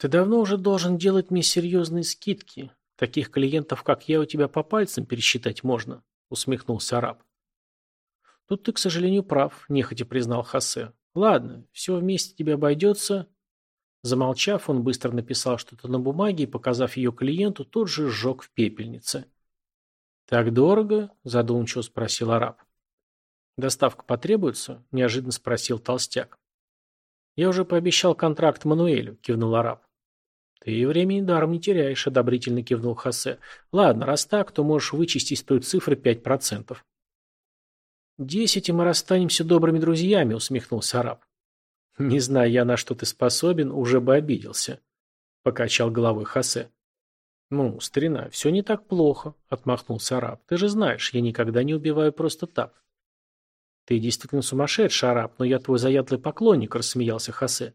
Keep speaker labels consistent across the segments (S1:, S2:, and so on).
S1: Ты давно уже должен делать мне серьезные скидки. Таких клиентов, как я, у тебя по пальцам пересчитать можно, усмехнулся араб. Тут ты, к сожалению, прав, нехотя признал Хосе. Ладно, все вместе тебе обойдется. Замолчав, он быстро написал что-то на бумаге и, показав ее клиенту, тут же сжег в пепельнице. «Так дорого?» – задумчиво спросил араб. «Доставка потребуется?» – неожиданно спросил толстяк. «Я уже пообещал контракт Мануэлю», – кивнул араб. «Ты времени даром не теряешь», – одобрительно кивнул Хосе. «Ладно, раз так, то можешь вычесть из той цифры пять процентов». «Десять, и мы расстанемся добрыми друзьями», — усмехнулся араб. «Не знаю я, на что ты способен, уже бы обиделся», — покачал головой Хосе. «Ну, старина, все не так плохо», — отмахнулся араб. «Ты же знаешь, я никогда не убиваю просто так». «Ты действительно сумасшедший, араб, но я твой заядлый поклонник», — рассмеялся Хосе.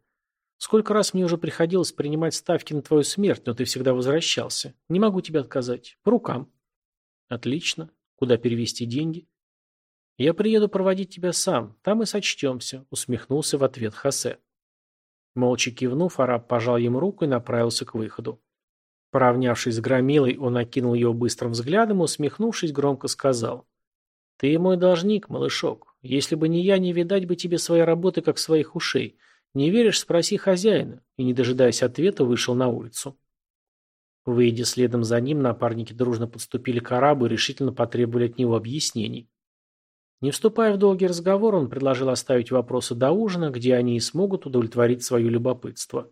S1: «Сколько раз мне уже приходилось принимать ставки на твою смерть, но ты всегда возвращался. Не могу тебе отказать. По рукам». «Отлично. Куда перевести деньги?» «Я приеду проводить тебя сам, там и сочтемся», — усмехнулся в ответ Хосе. Молча кивнув, араб пожал ему руку и направился к выходу. Поравнявшись с Громилой, он окинул его быстрым взглядом и, усмехнувшись, громко сказал. «Ты мой должник, малышок. Если бы не я, не видать бы тебе своей работы, как своих ушей. Не веришь, спроси хозяина». И, не дожидаясь ответа, вышел на улицу. Выйдя следом за ним, напарники дружно подступили к арабу и решительно потребовали от него объяснений. Не вступая в долгий разговор, он предложил оставить вопросы до ужина, где они и смогут удовлетворить свое любопытство.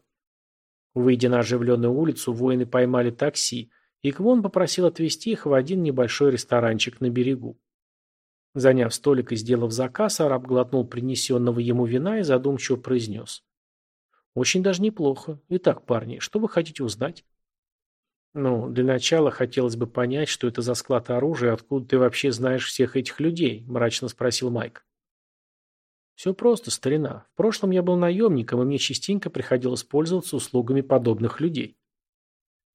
S1: Выйдя на оживленную улицу, воины поймали такси, и Квон попросил отвезти их в один небольшой ресторанчик на берегу. Заняв столик и сделав заказ, араб глотнул принесенного ему вина и задумчиво произнес. «Очень даже неплохо. Итак, парни, что вы хотите узнать?» «Ну, для начала хотелось бы понять, что это за склад оружия, откуда ты вообще знаешь всех этих людей?» – мрачно спросил Майк. «Все просто, старина. В прошлом я был наемником, и мне частенько приходилось пользоваться услугами подобных людей».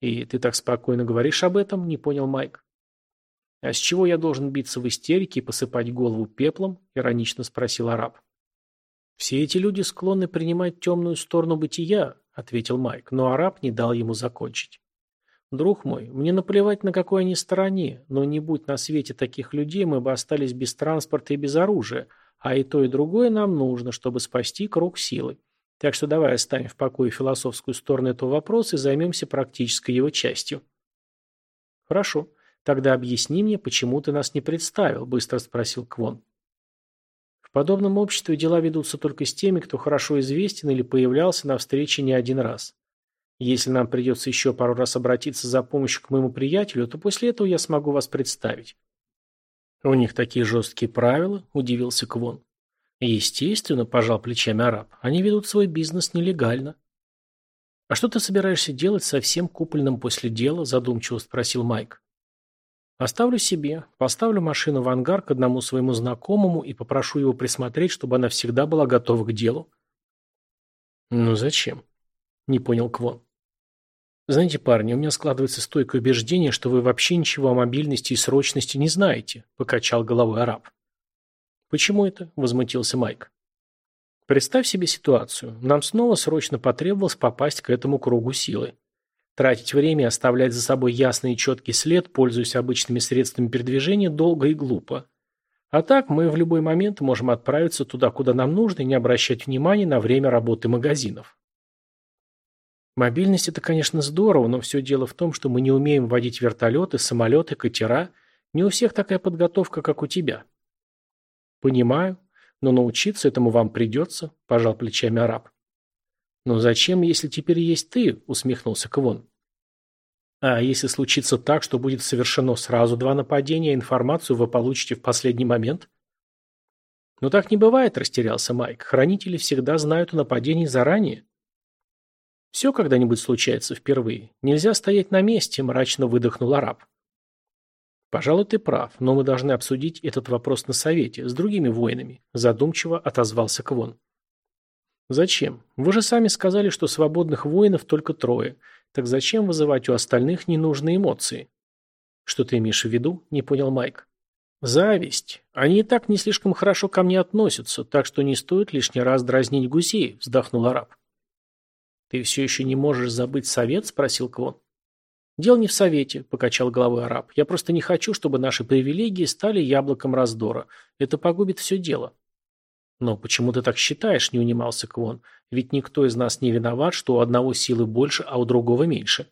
S1: «И ты так спокойно говоришь об этом?» – не понял Майк. «А с чего я должен биться в истерике и посыпать голову пеплом?» – иронично спросил араб. «Все эти люди склонны принимать темную сторону бытия», – ответил Майк, но араб не дал ему закончить. Друг мой, мне наплевать, на какой они стороне, но не будь на свете таких людей, мы бы остались без транспорта и без оружия, а и то, и другое нам нужно, чтобы спасти круг силы. Так что давай оставим в покое философскую сторону этого вопроса и займемся практической его частью. Хорошо. Тогда объясни мне, почему ты нас не представил, быстро спросил Квон. В подобном обществе дела ведутся только с теми, кто хорошо известен или появлялся на встрече не один раз. Если нам придется еще пару раз обратиться за помощью к моему приятелю, то после этого я смогу вас представить. У них такие жесткие правила, удивился Квон. Естественно, пожал плечами араб, они ведут свой бизнес нелегально. А что ты собираешься делать со всем купленным после дела, задумчиво спросил Майк. Оставлю себе, поставлю машину в ангар к одному своему знакомому и попрошу его присмотреть, чтобы она всегда была готова к делу. Ну зачем? Не понял Квон. «Знаете, парни, у меня складывается стойкое убеждение, что вы вообще ничего о мобильности и срочности не знаете», – покачал головой араб. «Почему это?» – возмутился Майк. «Представь себе ситуацию. Нам снова срочно потребовалось попасть к этому кругу силы. Тратить время и оставлять за собой ясный и четкий след, пользуясь обычными средствами передвижения, долго и глупо. А так мы в любой момент можем отправиться туда, куда нам нужно, и не обращать внимания на время работы магазинов. Мобильность – это, конечно, здорово, но все дело в том, что мы не умеем водить вертолеты, самолеты, катера. Не у всех такая подготовка, как у тебя. Понимаю, но научиться этому вам придется, пожал плечами араб. Но зачем, если теперь есть ты, усмехнулся Квон. А если случится так, что будет совершено сразу два нападения, информацию вы получите в последний момент? Ну так не бывает, растерялся Майк. Хранители всегда знают о нападении заранее. Все когда-нибудь случается впервые. Нельзя стоять на месте, мрачно выдохнул араб. Пожалуй, ты прав, но мы должны обсудить этот вопрос на совете с другими воинами, задумчиво отозвался Квон. Зачем? Вы же сами сказали, что свободных воинов только трое. Так зачем вызывать у остальных ненужные эмоции? Что ты имеешь в виду? Не понял Майк. Зависть. Они и так не слишком хорошо ко мне относятся, так что не стоит лишний раз дразнить гусей, вздохнул араб. «Ты все еще не можешь забыть совет?» – спросил Квон. «Дело не в совете», – покачал головой араб. «Я просто не хочу, чтобы наши привилегии стали яблоком раздора. Это погубит все дело». «Но почему ты так считаешь?» – не унимался Квон. «Ведь никто из нас не виноват, что у одного силы больше, а у другого меньше».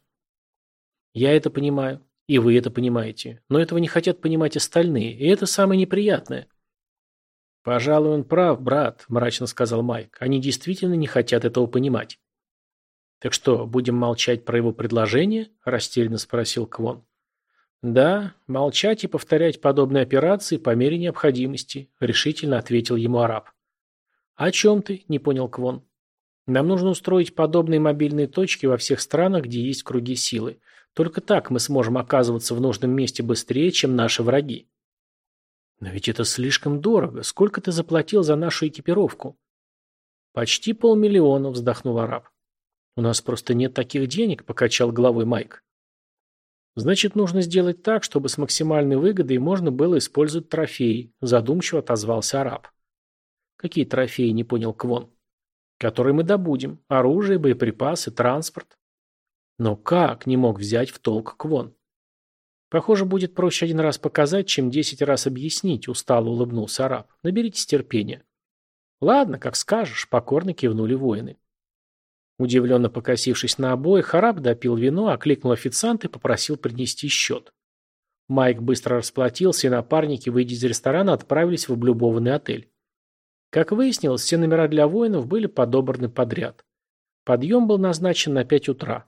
S1: «Я это понимаю. И вы это понимаете. Но этого не хотят понимать остальные, и это самое неприятное». «Пожалуй, он прав, брат», – мрачно сказал Майк. «Они действительно не хотят этого понимать». «Так что, будем молчать про его предложение?» – растерянно спросил Квон. «Да, молчать и повторять подобные операции по мере необходимости», – решительно ответил ему араб. «О чем ты?» – не понял Квон. «Нам нужно устроить подобные мобильные точки во всех странах, где есть круги силы. Только так мы сможем оказываться в нужном месте быстрее, чем наши враги». «Но ведь это слишком дорого. Сколько ты заплатил за нашу экипировку?» «Почти полмиллиона», – вздохнул араб. «У нас просто нет таких денег», – покачал головой Майк. «Значит, нужно сделать так, чтобы с максимальной выгодой можно было использовать трофеи», – задумчиво отозвался араб. «Какие трофеи?» – не понял Квон. «Которые мы добудем. Оружие, боеприпасы, транспорт». «Но как?» – не мог взять в толк Квон. «Похоже, будет проще один раз показать, чем десять раз объяснить», – устало улыбнулся араб. «Наберитесь терпения». «Ладно, как скажешь», – покорно кивнули воины. Удивленно покосившись на обоих, араб допил вино, окликнул официанта и попросил принести счет. Майк быстро расплатился, и напарники, выйдя из ресторана, отправились в облюбованный отель. Как выяснилось, все номера для воинов были подобраны подряд. Подъем был назначен на пять утра.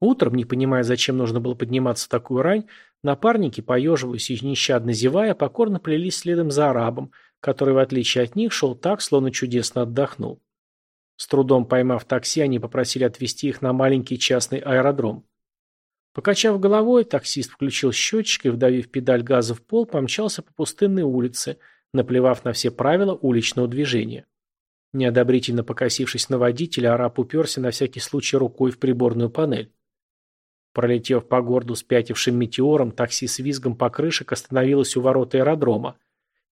S1: Утром, не понимая, зачем нужно было подниматься в такую рань, напарники, поеживаясь и нещадно зевая, покорно плелись следом за арабом, который, в отличие от них, шел так, словно чудесно отдохнул. С трудом поймав такси, они попросили отвезти их на маленький частный аэродром. Покачав головой, таксист включил счетчик и, вдавив педаль газа в пол, помчался по пустынной улице, наплевав на все правила уличного движения. Неодобрительно покосившись на водителя, араб уперся на всякий случай рукой в приборную панель. Пролетев по городу спятившим метеором, такси с визгом покрышек остановилось у ворот аэродрома,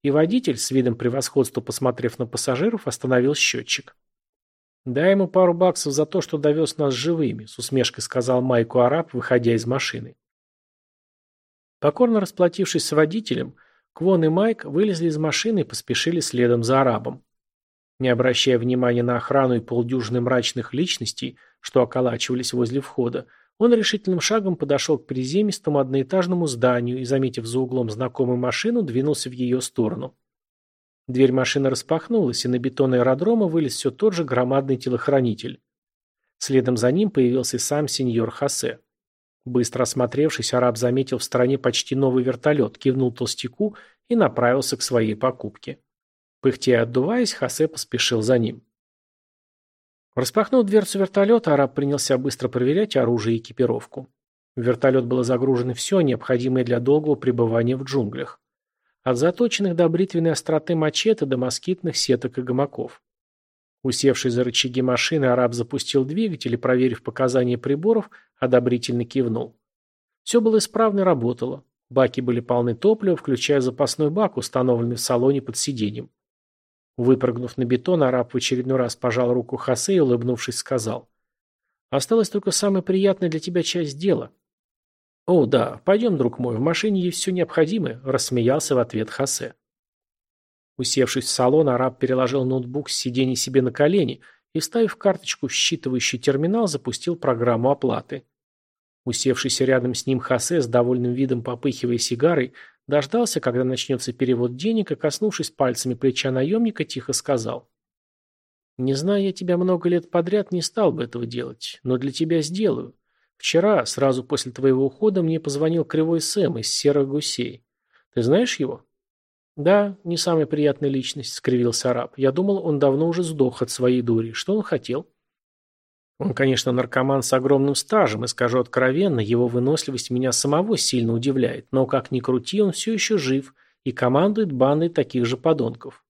S1: и водитель, с видом превосходства посмотрев на пассажиров, остановил счетчик. «Дай ему пару баксов за то, что довез нас живыми», с усмешкой сказал Майку Араб, выходя из машины. Покорно расплатившись с водителем, Квон и Майк вылезли из машины и поспешили следом за арабом. Не обращая внимания на охрану и полдюжины мрачных личностей, что околачивались возле входа, он решительным шагом подошел к приземистому одноэтажному зданию и, заметив за углом знакомую машину, двинулся в ее сторону. Дверь машины распахнулась, и на бетон аэродрома вылез все тот же громадный телохранитель. Следом за ним появился сам сеньор Хосе. Быстро осмотревшись, араб заметил в стороне почти новый вертолет, кивнул толстяку и направился к своей покупке. Пыхтя и отдуваясь, Хосе поспешил за ним. Распахнув дверцу вертолета, араб принялся быстро проверять оружие и экипировку. В вертолет было загружено все, необходимое для долгого пребывания в джунглях. От заточенных до бритвенной остроты мачете до москитных сеток и гамаков. Усевший за рычаги машины, араб запустил двигатель и, проверив показания приборов, одобрительно кивнул. Все было исправно и работало. Баки были полны топлива, включая запасной бак, установленный в салоне под сиденьем. Выпрыгнув на бетон, араб в очередной раз пожал руку Хосе и, улыбнувшись, сказал. «Осталась только самая приятная для тебя часть дела. «О, да, пойдем, друг мой, в машине есть все необходимое», – рассмеялся в ответ Хосе. Усевшись в салон, араб переложил ноутбук с сиденья себе на колени и, вставив карточку в считывающий терминал, запустил программу оплаты. Усевшийся рядом с ним Хосе с довольным видом попыхивая сигарой, дождался, когда начнется перевод денег, и, коснувшись пальцами плеча наемника, тихо сказал. «Не зная я тебя много лет подряд, не стал бы этого делать, но для тебя сделаю. Вчера, сразу после твоего ухода, мне позвонил Кривой Сэм из Серых Гусей. Ты знаешь его? Да, не самая приятная личность, скривился араб. Я думал, он давно уже сдох от своей дури. Что он хотел? Он, конечно, наркоман с огромным стажем, и скажу откровенно, его выносливость меня самого сильно удивляет, но как ни крути, он все еще жив и командует бандой таких же подонков.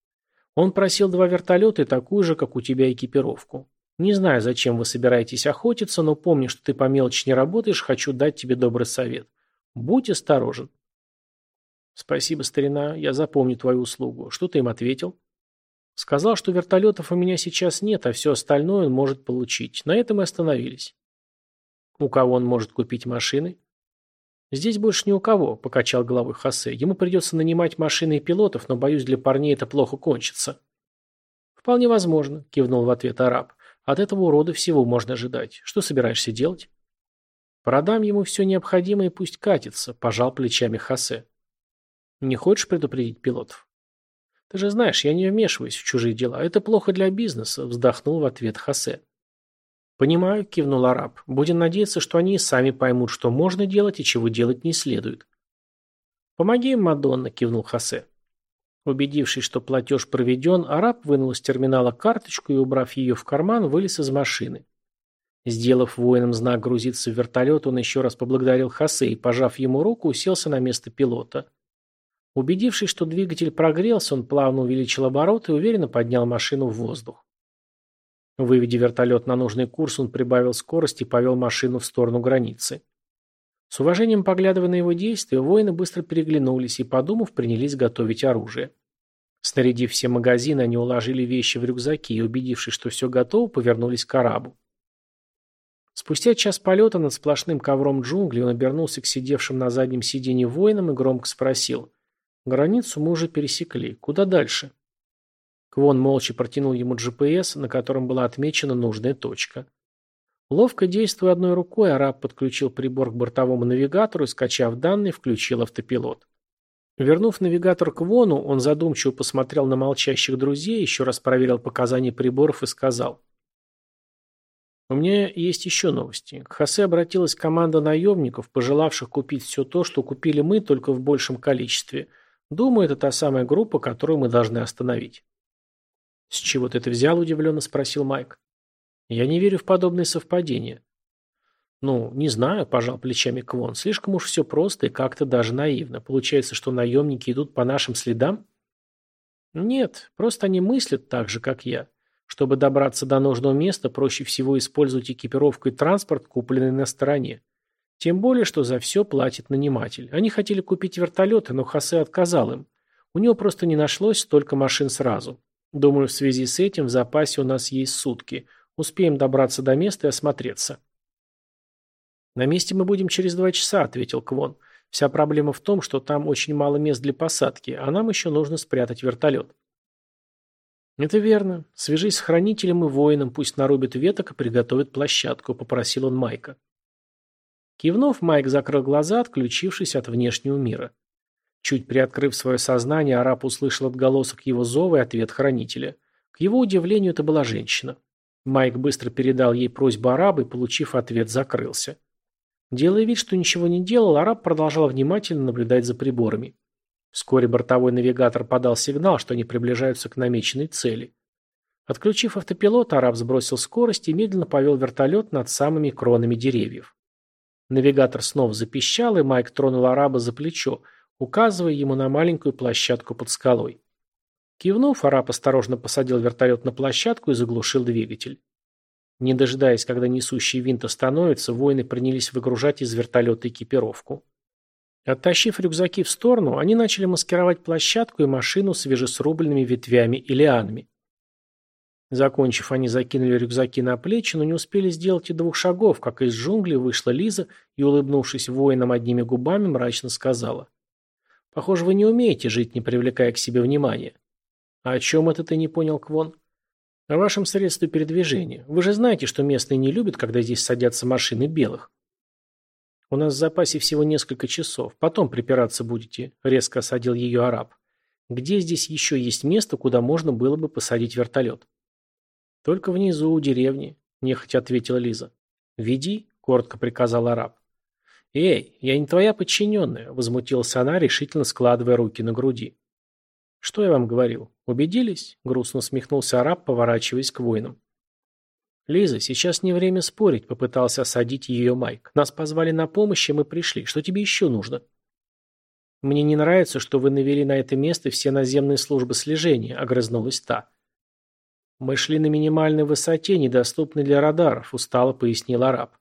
S1: Он просил два вертолета и такую же, как у тебя, экипировку. Не знаю, зачем вы собираетесь охотиться, но помни, что ты по мелочи не работаешь, хочу дать тебе добрый совет. Будь осторожен. Спасибо, старина, я запомню твою услугу. Что ты им ответил? Сказал, что вертолетов у меня сейчас нет, а все остальное он может получить. На этом и остановились. У кого он может купить машины? Здесь больше ни у кого, покачал головой Хосе. Ему придется нанимать машины и пилотов, но, боюсь, для парней это плохо кончится. Вполне возможно, кивнул в ответ араб. От этого урода всего можно ожидать. Что собираешься делать? Продам ему все необходимое и пусть катится, пожал плечами Хосе. Не хочешь предупредить пилотов? Ты же знаешь, я не вмешиваюсь в чужие дела. Это плохо для бизнеса, вздохнул в ответ Хосе. Понимаю, кивнул араб. Будем надеяться, что они и сами поймут, что можно делать и чего делать не следует. Помоги им, Мадонна, кивнул Хосе. Убедившись, что платеж проведен, араб вынул из терминала карточку и, убрав ее в карман, вылез из машины. Сделав воинам знак грузиться в вертолет, он еще раз поблагодарил Хосе и, пожав ему руку, уселся на место пилота. Убедившись, что двигатель прогрелся, он плавно увеличил обороты и уверенно поднял машину в воздух. Выведя вертолет на нужный курс, он прибавил скорость и повел машину в сторону границы. С уважением поглядывая на его действия, воины быстро переглянулись и, подумав, принялись готовить оружие. Снарядив все магазины, они уложили вещи в рюкзаки и, убедившись, что все готово, повернулись к арабу. Спустя час полета над сплошным ковром джунглей он обернулся к сидевшим на заднем сиденье воинам и громко спросил. «Границу мы уже пересекли. Куда дальше?» Квон молча протянул ему GPS, на котором была отмечена нужная точка. Ловко действуя одной рукой, араб подключил прибор к бортовому навигатору и, скачав данные, включил автопилот. Вернув навигатор к Вону, он задумчиво посмотрел на молчащих друзей, еще раз проверил показания приборов и сказал. «У меня есть еще новости. К Хосе обратилась команда наемников, пожелавших купить все то, что купили мы, только в большем количестве. Думаю, это та самая группа, которую мы должны остановить». «С чего ты это взял?» – удивленно спросил Майк. «Я не верю в подобные совпадения». «Ну, не знаю», – пожал плечами Квон. «Слишком уж все просто и как-то даже наивно. Получается, что наемники идут по нашим следам?» «Нет, просто они мыслят так же, как я. Чтобы добраться до нужного места, проще всего использовать экипировку и транспорт, купленный на стороне. Тем более, что за все платит наниматель. Они хотели купить вертолеты, но Хосе отказал им. У него просто не нашлось столько машин сразу. Думаю, в связи с этим в запасе у нас есть сутки. Успеем добраться до места и осмотреться. На месте мы будем через два часа, ответил Квон. Вся проблема в том, что там очень мало мест для посадки, а нам еще нужно спрятать вертолет. «Это верно. Свяжись с хранителем и воином, пусть нарубит веток и приготовит площадку», — попросил он Майка. Кивнув, Майк закрыл глаза, отключившись от внешнего мира. Чуть приоткрыв свое сознание, араб услышал отголосок его зова и ответ хранителя. К его удивлению, это была женщина. Майк быстро передал ей просьбу араба и, получив ответ, закрылся. Делая вид, что ничего не делал, араб продолжал внимательно наблюдать за приборами. Вскоре бортовой навигатор подал сигнал, что они приближаются к намеченной цели. Отключив автопилот, араб сбросил скорость и медленно повел вертолет над самыми кронами деревьев. Навигатор снова запищал, и Майк тронул араба за плечо, указывая ему на маленькую площадку под скалой. Кивнув, араб осторожно посадил вертолет на площадку и заглушил двигатель. Не дожидаясь, когда несущий винт остановится, воины принялись выгружать из вертолета экипировку. Оттащив рюкзаки в сторону, они начали маскировать площадку и машину свежесрубленными ветвями и лианами. Закончив, они закинули рюкзаки на плечи, но не успели сделать и двух шагов, как из джунглей вышла Лиза и, улыбнувшись воинам одними губами, мрачно сказала. «Похоже, вы не умеете жить, не привлекая к себе внимания». «А о чем это ты не понял, Квон?» «О вашем средстве передвижения. Вы же знаете, что местные не любят, когда здесь садятся машины белых». «У нас в запасе всего несколько часов. Потом припираться будете», — резко осадил ее араб. «Где здесь еще есть место, куда можно было бы посадить вертолет?» «Только внизу, у деревни», — нехотя ответила Лиза. «Веди», — коротко приказал араб. «Эй, я не твоя подчиненная», — возмутилась она, решительно складывая руки на груди. «Что я вам говорил? Убедились?» — грустно усмехнулся араб, поворачиваясь к воинам. «Лиза, сейчас не время спорить», — попытался осадить ее Майк. «Нас позвали на помощь, и мы пришли. Что тебе еще нужно?» «Мне не нравится, что вы навели на это место все наземные службы слежения», — огрызнулась та. «Мы шли на минимальной высоте, недоступной для радаров», — устало пояснил араб.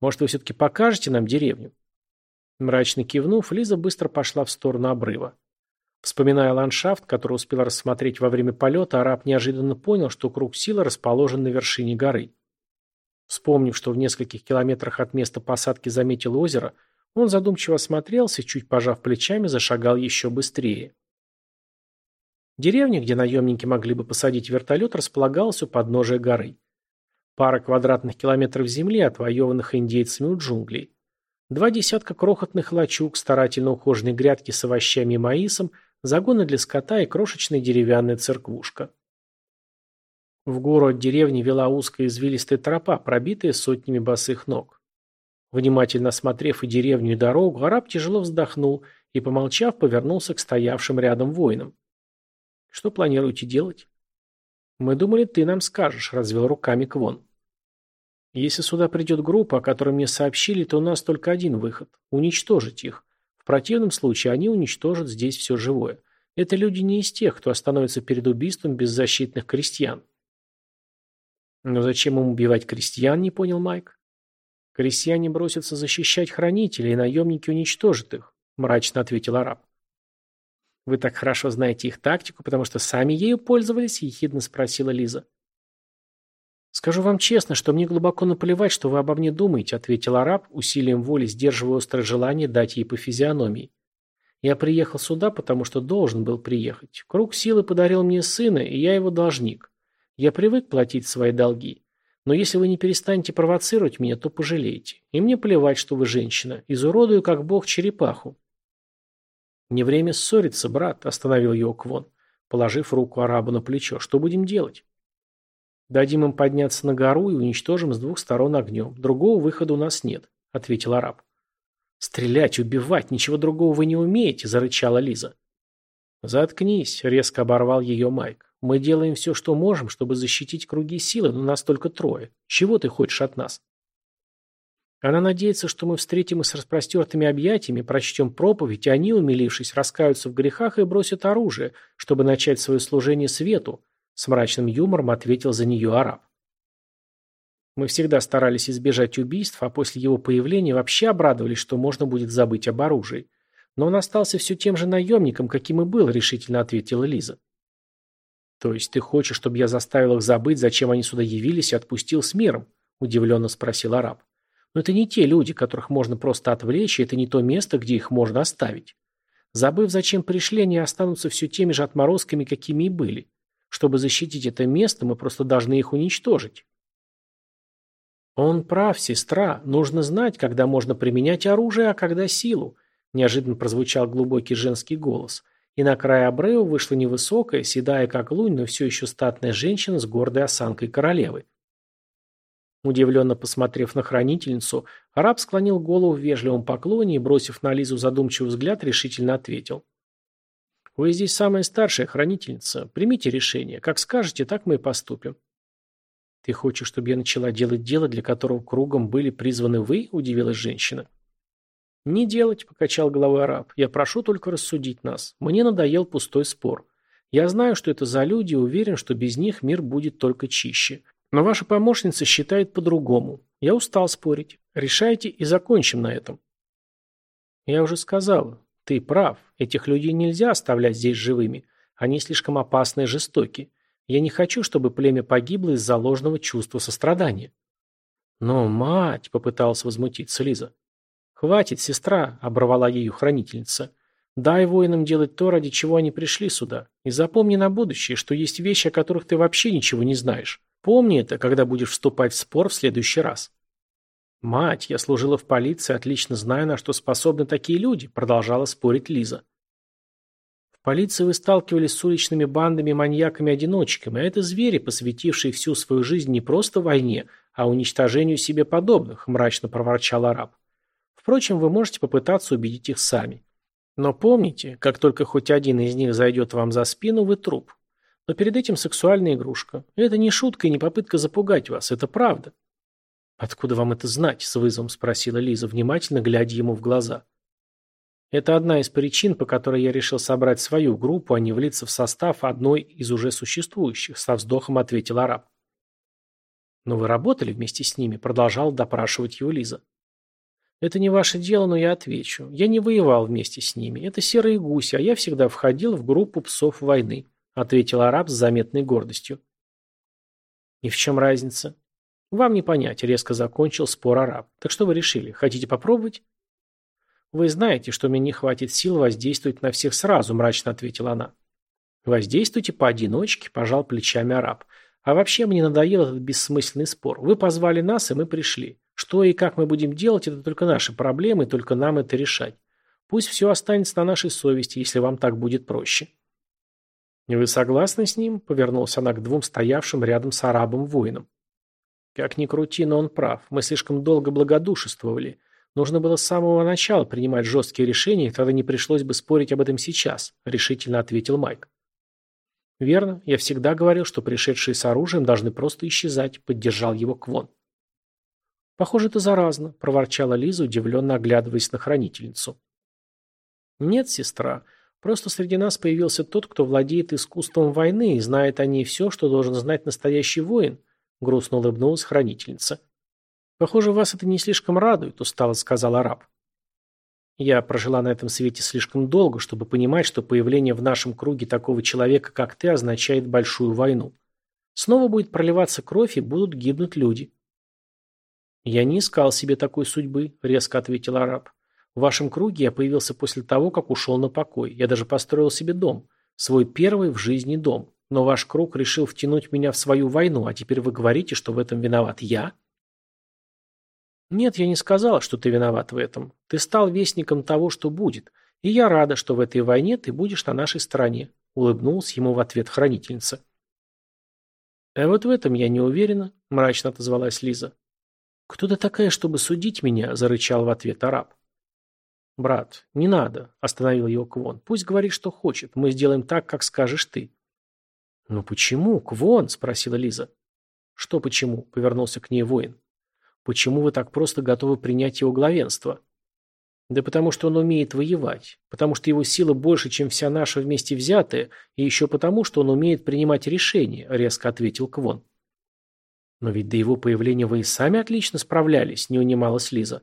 S1: «Может, вы все-таки покажете нам деревню?» Мрачно кивнув, Лиза быстро пошла в сторону обрыва. Вспоминая ландшафт, который успел рассмотреть во время полета, араб неожиданно понял, что круг силы расположен на вершине горы. Вспомнив, что в нескольких километрах от места посадки заметил озеро, он задумчиво осмотрелся чуть пожав плечами, зашагал еще быстрее. Деревня, где наемники могли бы посадить вертолет, располагалась у подножия горы. Пара квадратных километров земли, отвоеванных индейцами у джунглей. Два десятка крохотных лачуг, старательно ухоженной грядки с овощами и маисом, загоны для скота и крошечная деревянная церквушка. В гору от деревни вела узкая извилистая тропа, пробитая сотнями босых ног. Внимательно осмотрев и деревню, и дорогу, араб тяжело вздохнул и, помолчав, повернулся к стоявшим рядом воинам. «Что планируете делать?» «Мы думали, ты нам скажешь», — развел руками Квон. «Если сюда придет группа, о которой мне сообщили, то у нас только один выход — уничтожить их. В противном случае они уничтожат здесь все живое. Это люди не из тех, кто остановится перед убийством беззащитных крестьян». «Но зачем им убивать крестьян?» — не понял Майк. «Крестьяне бросятся защищать хранителей, и наемники уничтожат их», — мрачно ответил араб. «Вы так хорошо знаете их тактику, потому что сами ею пользовались?» – ехидно спросила Лиза. «Скажу вам честно, что мне глубоко наплевать, что вы обо мне думаете», – ответил араб, усилием воли сдерживая острое желание дать ей по физиономии. «Я приехал сюда, потому что должен был приехать. Круг силы подарил мне сына, и я его должник. Я привык платить свои долги. Но если вы не перестанете провоцировать меня, то пожалеете. И мне плевать, что вы женщина. Изуродую, как бог, черепаху. «Не время ссориться, брат», — остановил его Квон, положив руку арабу на плечо. «Что будем делать?» «Дадим им подняться на гору и уничтожим с двух сторон огнем. Другого выхода у нас нет», — ответил араб. «Стрелять, убивать, ничего другого вы не умеете», — зарычала Лиза. «Заткнись», — резко оборвал ее Майк. «Мы делаем все, что можем, чтобы защитить круги силы, но нас только трое. Чего ты хочешь от нас?» Она надеется, что мы встретим их с распростертыми объятиями, прочтем проповедь, и они, умилившись, раскаются в грехах и бросят оружие, чтобы начать свое служение свету, с мрачным юмором ответил за нее араб. Мы всегда старались избежать убийств, а после его появления вообще обрадовались, что можно будет забыть об оружии. Но он остался все тем же наемником, каким и был, решительно ответила Лиза. То есть ты хочешь, чтобы я заставил их забыть, зачем они сюда явились, и отпустил с миром? Удивленно спросил араб. Но это не те люди, которых можно просто отвлечь, и это не то место, где их можно оставить. Забыв, зачем пришли, они останутся все теми же отморозками, какими и были. Чтобы защитить это место, мы просто должны их уничтожить. Он прав, сестра. Нужно знать, когда можно применять оружие, а когда силу. Неожиданно прозвучал глубокий женский голос. И на край обрыва вышла невысокая, седая как лунь, но все еще статная женщина с гордой осанкой королевы. Удивленно посмотрев на хранительницу, араб склонил голову в вежливом поклоне и, бросив на Лизу задумчивый взгляд, решительно ответил. «Вы здесь самая старшая хранительница. Примите решение. Как скажете, так мы и поступим». «Ты хочешь, чтобы я начала делать дело, для которого кругом были призваны вы?» – удивилась женщина. «Не делать», – покачал головой араб. «Я прошу только рассудить нас. Мне надоел пустой спор. Я знаю, что это за люди и уверен, что без них мир будет только чище. Но ваша помощница считает по-другому. Я устал спорить. Решайте и закончим на этом. Я уже сказал, ты прав. Этих людей нельзя оставлять здесь живыми. Они слишком опасны и жестоки. Я не хочу, чтобы племя погибло из-за ложного чувства сострадания. Но, мать, попыталась возмутиться Лиза. Хватит, сестра, оборвала ею хранительница. Дай воинам делать то, ради чего они пришли сюда. И запомни на будущее, что есть вещи, о которых ты вообще ничего не знаешь. Помни это, когда будешь вступать в спор в следующий раз. Мать, я служила в полиции, отлично знаю, на что способны такие люди, продолжала спорить Лиза. В полиции вы сталкивались с уличными бандами маньяками-одиночками, а это звери, посвятившие всю свою жизнь не просто войне, а уничтожению себе подобных, мрачно проворчал араб. Впрочем, вы можете попытаться убедить их сами. Но помните, как только хоть один из них зайдет вам за спину, вы труп. Но перед этим сексуальная игрушка. Это не шутка и не попытка запугать вас, это правда. «Откуда вам это знать?» – с вызовом спросила Лиза, внимательно глядя ему в глаза. «Это одна из причин, по которой я решил собрать свою группу, а не влиться в состав одной из уже существующих», – со вздохом ответил араб. «Но вы работали вместе с ними?» – продолжал допрашивать его Лиза. «Это не ваше дело, но я отвечу. Я не воевал вместе с ними. Это серые гуси, а я всегда входил в группу псов войны», ответил араб с заметной гордостью. «И в чем разница?» «Вам не понять», — резко закончил спор араб. «Так что вы решили? Хотите попробовать?» «Вы знаете, что мне не хватит сил воздействовать на всех сразу», — мрачно ответила она. «Воздействуйте поодиночке», — пожал плечами араб. «А вообще мне надоел этот бессмысленный спор. Вы позвали нас, и мы пришли. Что и как мы будем делать, это только наши проблемы, только нам это решать. Пусть все останется на нашей совести, если вам так будет проще». «Вы согласны с ним?» — повернулась она к двум стоявшим рядом с арабом воинам. «Как ни крути, но он прав. Мы слишком долго благодушествовали. Нужно было с самого начала принимать жесткие решения, и тогда не пришлось бы спорить об этом сейчас», — решительно ответил Майк. «Верно. Я всегда говорил, что пришедшие с оружием должны просто исчезать», — поддержал его Квон. «Похоже, это заразно», — проворчала Лиза, удивленно оглядываясь на хранительницу. «Нет, сестра. Просто среди нас появился тот, кто владеет искусством войны и знает о ней все, что должен знать настоящий воин», — грустно улыбнулась хранительница. «Похоже, вас это не слишком радует», — устало сказал араб. «Я прожила на этом свете слишком долго, чтобы понимать, что появление в нашем круге такого человека, как ты, означает большую войну. Снова будет проливаться кровь и будут гибнуть люди. «Я не искал себе такой судьбы», — резко ответил араб. «В вашем круге я появился после того, как ушел на покой. Я даже построил себе дом. Свой первый в жизни дом. Но ваш круг решил втянуть меня в свою войну, а теперь вы говорите, что в этом виноват я?» «Нет, я не сказала, что ты виноват в этом. Ты стал вестником того, что будет. И я рада, что в этой войне ты будешь на нашей стороне», — улыбнулась ему в ответ хранительница. «А вот в этом я не уверена», — мрачно отозвалась Лиза. «Кто ты такая, чтобы судить меня?» – зарычал в ответ араб. «Брат, не надо», – остановил его Квон. «Пусть говорит, что хочет. Мы сделаем так, как скажешь ты». «Ну почему, Квон?» – спросила Лиза. «Что почему?» – повернулся к ней воин. «Почему вы так просто готовы принять его главенство?» «Да потому что он умеет воевать, потому что его сила больше, чем вся наша вместе взятая, и еще потому, что он умеет принимать решения», – резко ответил Квон. «Но ведь до его появления вы и сами отлично справлялись», – не унималась Лиза.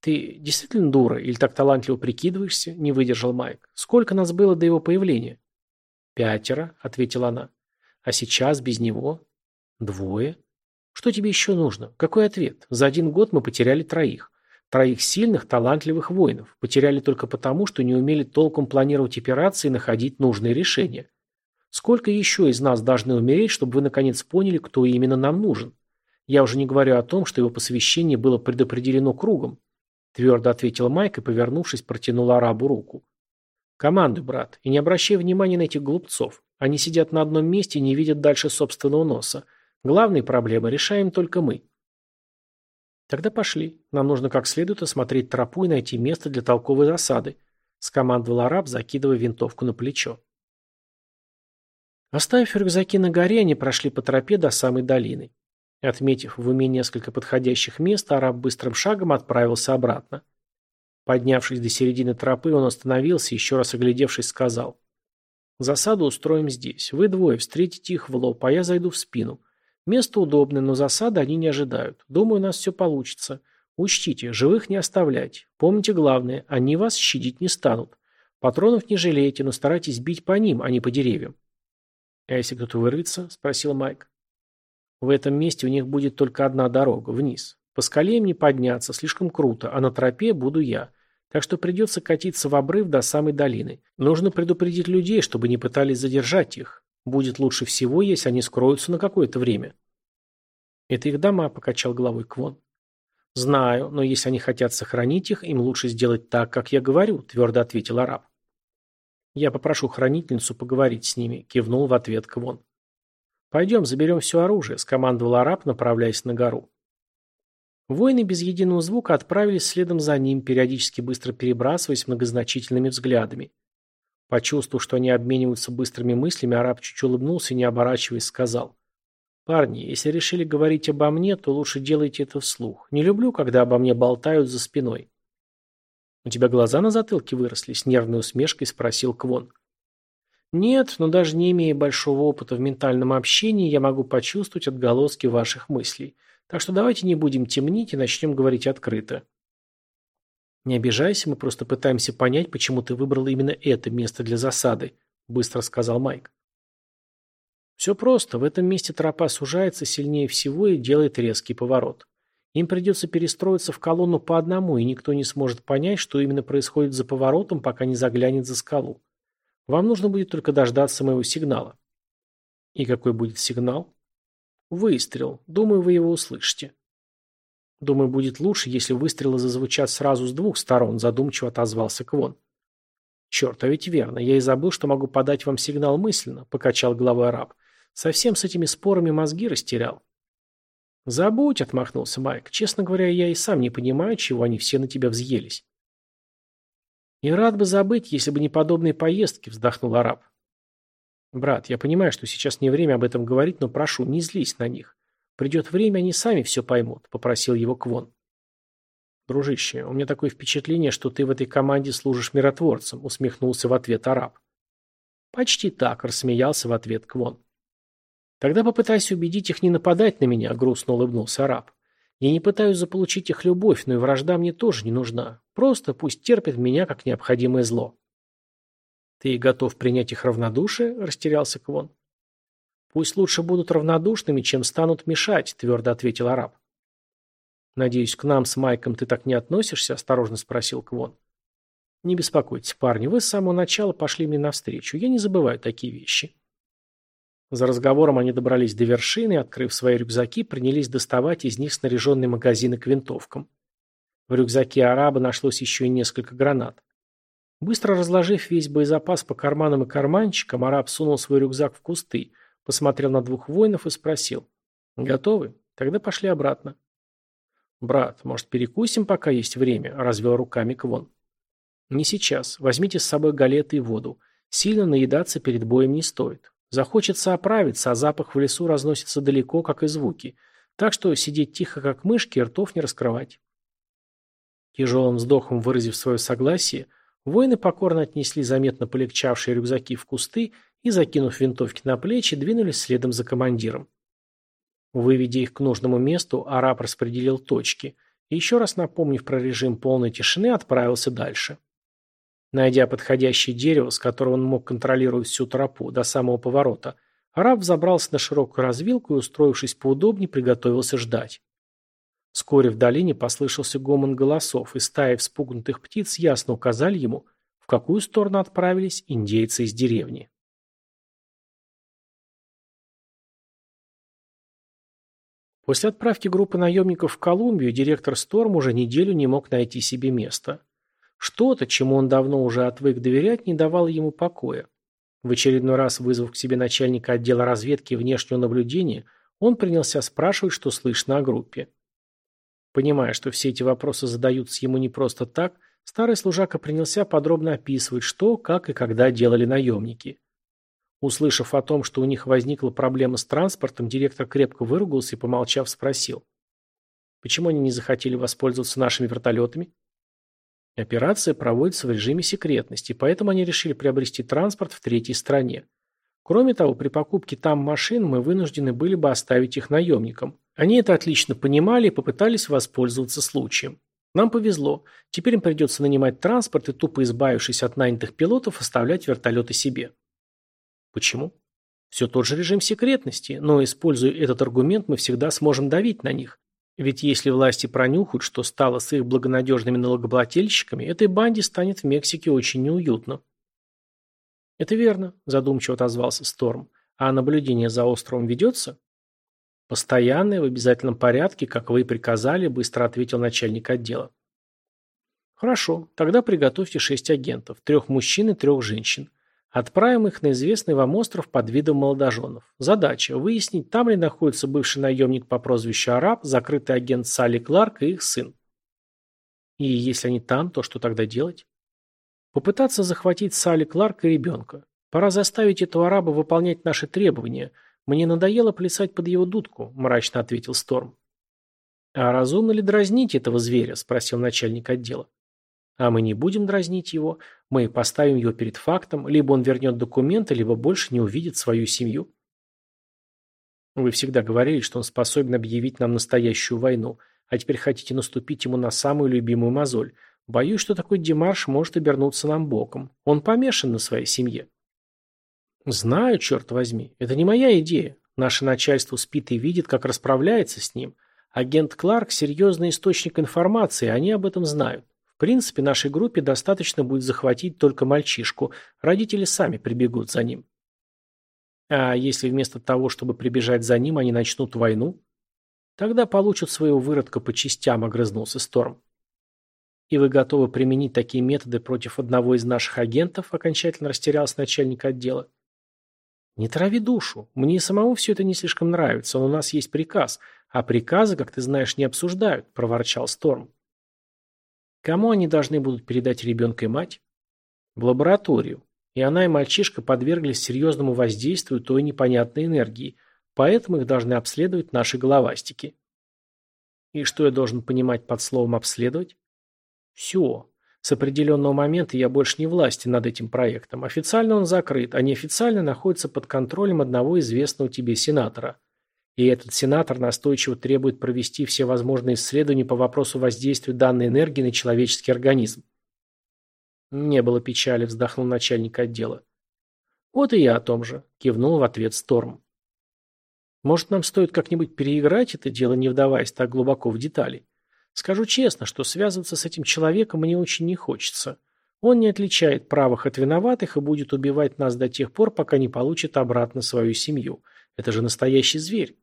S1: «Ты действительно дура или так талантливо прикидываешься?» – не выдержал Майк. «Сколько нас было до его появления?» «Пятеро», – ответила она. «А сейчас без него?» «Двое». «Что тебе еще нужно? Какой ответ? За один год мы потеряли троих. Троих сильных, талантливых воинов. Потеряли только потому, что не умели толком планировать операции и находить нужные решения. Сколько еще из нас должны умереть, чтобы вы наконец поняли, кто именно нам нужен? Я уже не говорю о том, что его посвящение было предопределено кругом. Твердо ответил Майк и, повернувшись, протянул арабу руку. Командуй, брат, и не обращай внимания на этих глупцов. Они сидят на одном месте и не видят дальше собственного носа. Главные проблемы решаем только мы. Тогда пошли. Нам нужно как следует осмотреть тропу и найти место для толковой засады. Скомандовал араб, закидывая винтовку на плечо. Оставив рюкзаки на горе, они прошли по тропе до самой долины. Отметив в уме несколько подходящих мест, араб быстрым шагом отправился обратно. Поднявшись до середины тропы, он остановился и, еще раз оглядевшись, сказал. «Засаду устроим здесь. Вы двое встретите их в лоб, а я зайду в спину. Место удобное, но засады они не ожидают. Думаю, у нас все получится. Учтите, живых не оставлять. Помните главное, они вас щадить не станут. Патронов не жалейте, но старайтесь бить по ним, а не по деревьям. «А если кто-то вырвется?» – спросил Майк. «В этом месте у них будет только одна дорога, вниз. По скале не подняться, слишком круто, а на тропе буду я. Так что придется катиться в обрыв до самой долины. Нужно предупредить людей, чтобы не пытались задержать их. Будет лучше всего, если они скроются на какое-то время». «Это их дома», – покачал головой Квон. «Знаю, но если они хотят сохранить их, им лучше сделать так, как я говорю», – твердо ответил араб. «Я попрошу хранительницу поговорить с ними», – кивнул в ответ Квон. «Пойдем, заберем все оружие», – скомандовал араб, направляясь на гору. Воины без единого звука отправились следом за ним, периодически быстро перебрасываясь многозначительными взглядами. Почувствовав, что они обмениваются быстрыми мыслями, араб чуть улыбнулся не оборачиваясь, сказал. «Парни, если решили говорить обо мне, то лучше делайте это вслух. Не люблю, когда обо мне болтают за спиной». «У тебя глаза на затылке выросли?» – с нервной усмешкой спросил Квон. «Нет, но даже не имея большого опыта в ментальном общении, я могу почувствовать отголоски ваших мыслей. Так что давайте не будем темнить и начнем говорить открыто. «Не обижайся, мы просто пытаемся понять, почему ты выбрал именно это место для засады», – быстро сказал Майк. Все просто. В этом месте тропа сужается сильнее всего и делает резкий поворот. Им придется перестроиться в колонну по одному, и никто не сможет понять, что именно происходит за поворотом, пока не заглянет за скалу. Вам нужно будет только дождаться моего сигнала. И какой будет сигнал? Выстрел. Думаю, вы его услышите. Думаю, будет лучше, если выстрелы зазвучат сразу с двух сторон, задумчиво отозвался Квон. Черт, а ведь верно. Я и забыл, что могу подать вам сигнал мысленно, покачал головой араб. Совсем с этими спорами мозги растерял. «Забудь», — отмахнулся Майк. «Честно говоря, я и сам не понимаю, чего они все на тебя взъелись». «И рад бы забыть, если бы не подобные поездки», — вздохнул араб. «Брат, я понимаю, что сейчас не время об этом говорить, но прошу, не злись на них. Придет время, они сами все поймут», — попросил его Квон. «Дружище, у меня такое впечатление, что ты в этой команде служишь миротворцем», — усмехнулся в ответ араб. «Почти так», — рассмеялся в ответ Квон. «Тогда попытайся убедить их не нападать на меня», — грустно улыбнулся араб. «Я не пытаюсь заполучить их любовь, но и вражда мне тоже не нужна. Просто пусть терпят меня как необходимое зло». «Ты готов принять их равнодушие?» — растерялся Квон. «Пусть лучше будут равнодушными, чем станут мешать», — твердо ответил араб. «Надеюсь, к нам с Майком ты так не относишься?» — осторожно спросил Квон. «Не беспокойтесь, парни, вы с самого начала пошли мне навстречу. Я не забываю такие вещи». За разговором они добрались до вершины и, открыв свои рюкзаки, принялись доставать из них снаряженные магазины к винтовкам. В рюкзаке араба нашлось еще и несколько гранат. Быстро разложив весь боезапас по карманам и карманчикам, араб сунул свой рюкзак в кусты, посмотрел на двух воинов и спросил. «Готовы? Тогда пошли обратно». «Брат, может, перекусим, пока есть время?» – развел руками Квон. «Не сейчас. Возьмите с собой галеты и воду. Сильно наедаться перед боем не стоит. Захочется оправиться, а запах в лесу разносится далеко, как и звуки. Так что сидеть тихо, как мышки, и ртов не раскрывать. Тяжелым вздохом выразив свое согласие, воины покорно отнесли заметно полегчавшие рюкзаки в кусты и, закинув винтовки на плечи, двинулись следом за командиром. Выведя их к нужному месту, араб распределил точки и, еще раз напомнив про режим полной тишины, отправился дальше. Найдя подходящее дерево, с которого он мог контролировать всю тропу до самого поворота, араб забрался на широкую развилку и, устроившись поудобнее, приготовился ждать. Вскоре в долине послышался гомон голосов, и стаи вспугнутых птиц ясно указали ему, в какую сторону отправились индейцы из деревни. После отправки группы наемников в Колумбию директор Сторм уже неделю не мог найти себе места. Что-то, чему он давно уже отвык доверять, не давало ему покоя. В очередной раз вызвав к себе начальника отдела разведки и внешнего наблюдения, он принялся спрашивать, что слышно о группе. Понимая, что все эти вопросы задаются ему не просто так, старый служака принялся подробно описывать, что, как и когда делали наемники. Услышав о том, что у них возникла проблема с транспортом, директор крепко выругался и, помолчав, спросил. «Почему они не захотели воспользоваться нашими вертолетами?» Операция проводится в режиме секретности, поэтому они решили приобрести транспорт в третьей стране. Кроме того, при покупке там машин мы вынуждены были бы оставить их наемникам. Они это отлично понимали и попытались воспользоваться случаем. Нам повезло. Теперь им придется нанимать транспорт и, тупо избавившись от нанятых пилотов, оставлять вертолеты себе. Почему? Все тот же режим секретности, но, используя этот аргумент, мы всегда сможем давить на них. Ведь если власти пронюхают, что стало с их благонадежными налогоплательщиками, этой банде станет в Мексике очень неуютно. «Это верно», – задумчиво отозвался Сторм. «А наблюдение за островом ведется?» «Постоянное, в обязательном порядке, как вы и приказали», – быстро ответил начальник отдела. «Хорошо, тогда приготовьте шесть агентов, трех мужчин и трех женщин. Отправим их на известный вам остров под видом молодоженов. Задача – выяснить, там ли находится бывший наемник по прозвищу Араб, закрытый агент Салли Кларк и их сын. И если они там, то что тогда делать? Попытаться захватить Салли Кларк и ребенка. Пора заставить этого араба выполнять наши требования. Мне надоело плясать под его дудку, мрачно ответил Сторм. А разумно ли дразнить этого зверя? Спросил начальник отдела. А мы не будем дразнить его. Мы поставим его перед фактом. Либо он вернет документы, либо больше не увидит свою семью. Вы всегда говорили, что он способен объявить нам настоящую войну. А теперь хотите наступить ему на самую любимую мозоль. Боюсь, что такой демарш может обернуться нам боком. Он помешан на своей семье. Знаю, черт возьми. Это не моя идея. Наше начальство спит и видит, как расправляется с ним. Агент Кларк – серьезный источник информации, они об этом знают. Принципе, нашей группе достаточно будет захватить только мальчишку. Родители сами прибегут за ним. А если вместо того, чтобы прибежать за ним, они начнут войну? Тогда получат своего выродка по частям, огрызнулся Сторм. «И вы готовы применить такие методы против одного из наших агентов?» – окончательно растерялся начальник отдела. «Не трави душу. Мне самому все это не слишком нравится, но у нас есть приказ, а приказы, как ты знаешь, не обсуждают», – проворчал Сторм. «Кому они должны будут передать ребенка и мать?» «В лабораторию. И она и мальчишка подверглись серьезному воздействию той непонятной энергии, поэтому их должны обследовать наши головастики». «И что я должен понимать под словом «обследовать»?» Все. С определенного момента я больше не власти над этим проектом. Официально он закрыт, а неофициально находится под контролем одного известного тебе сенатора. И этот сенатор настойчиво требует провести все возможные исследования по вопросу воздействия данной энергии на человеческий организм. Не было печали, вздохнул начальник отдела. Вот и я о том же, кивнул в ответ Сторм. Может, нам стоит как-нибудь переиграть это дело, не вдаваясь так глубоко в детали? Скажу честно, что связываться с этим человеком мне очень не хочется. Он не отличает правых от виноватых и будет убивать нас до тех пор, пока не получит обратно свою семью. Это же настоящий зверь.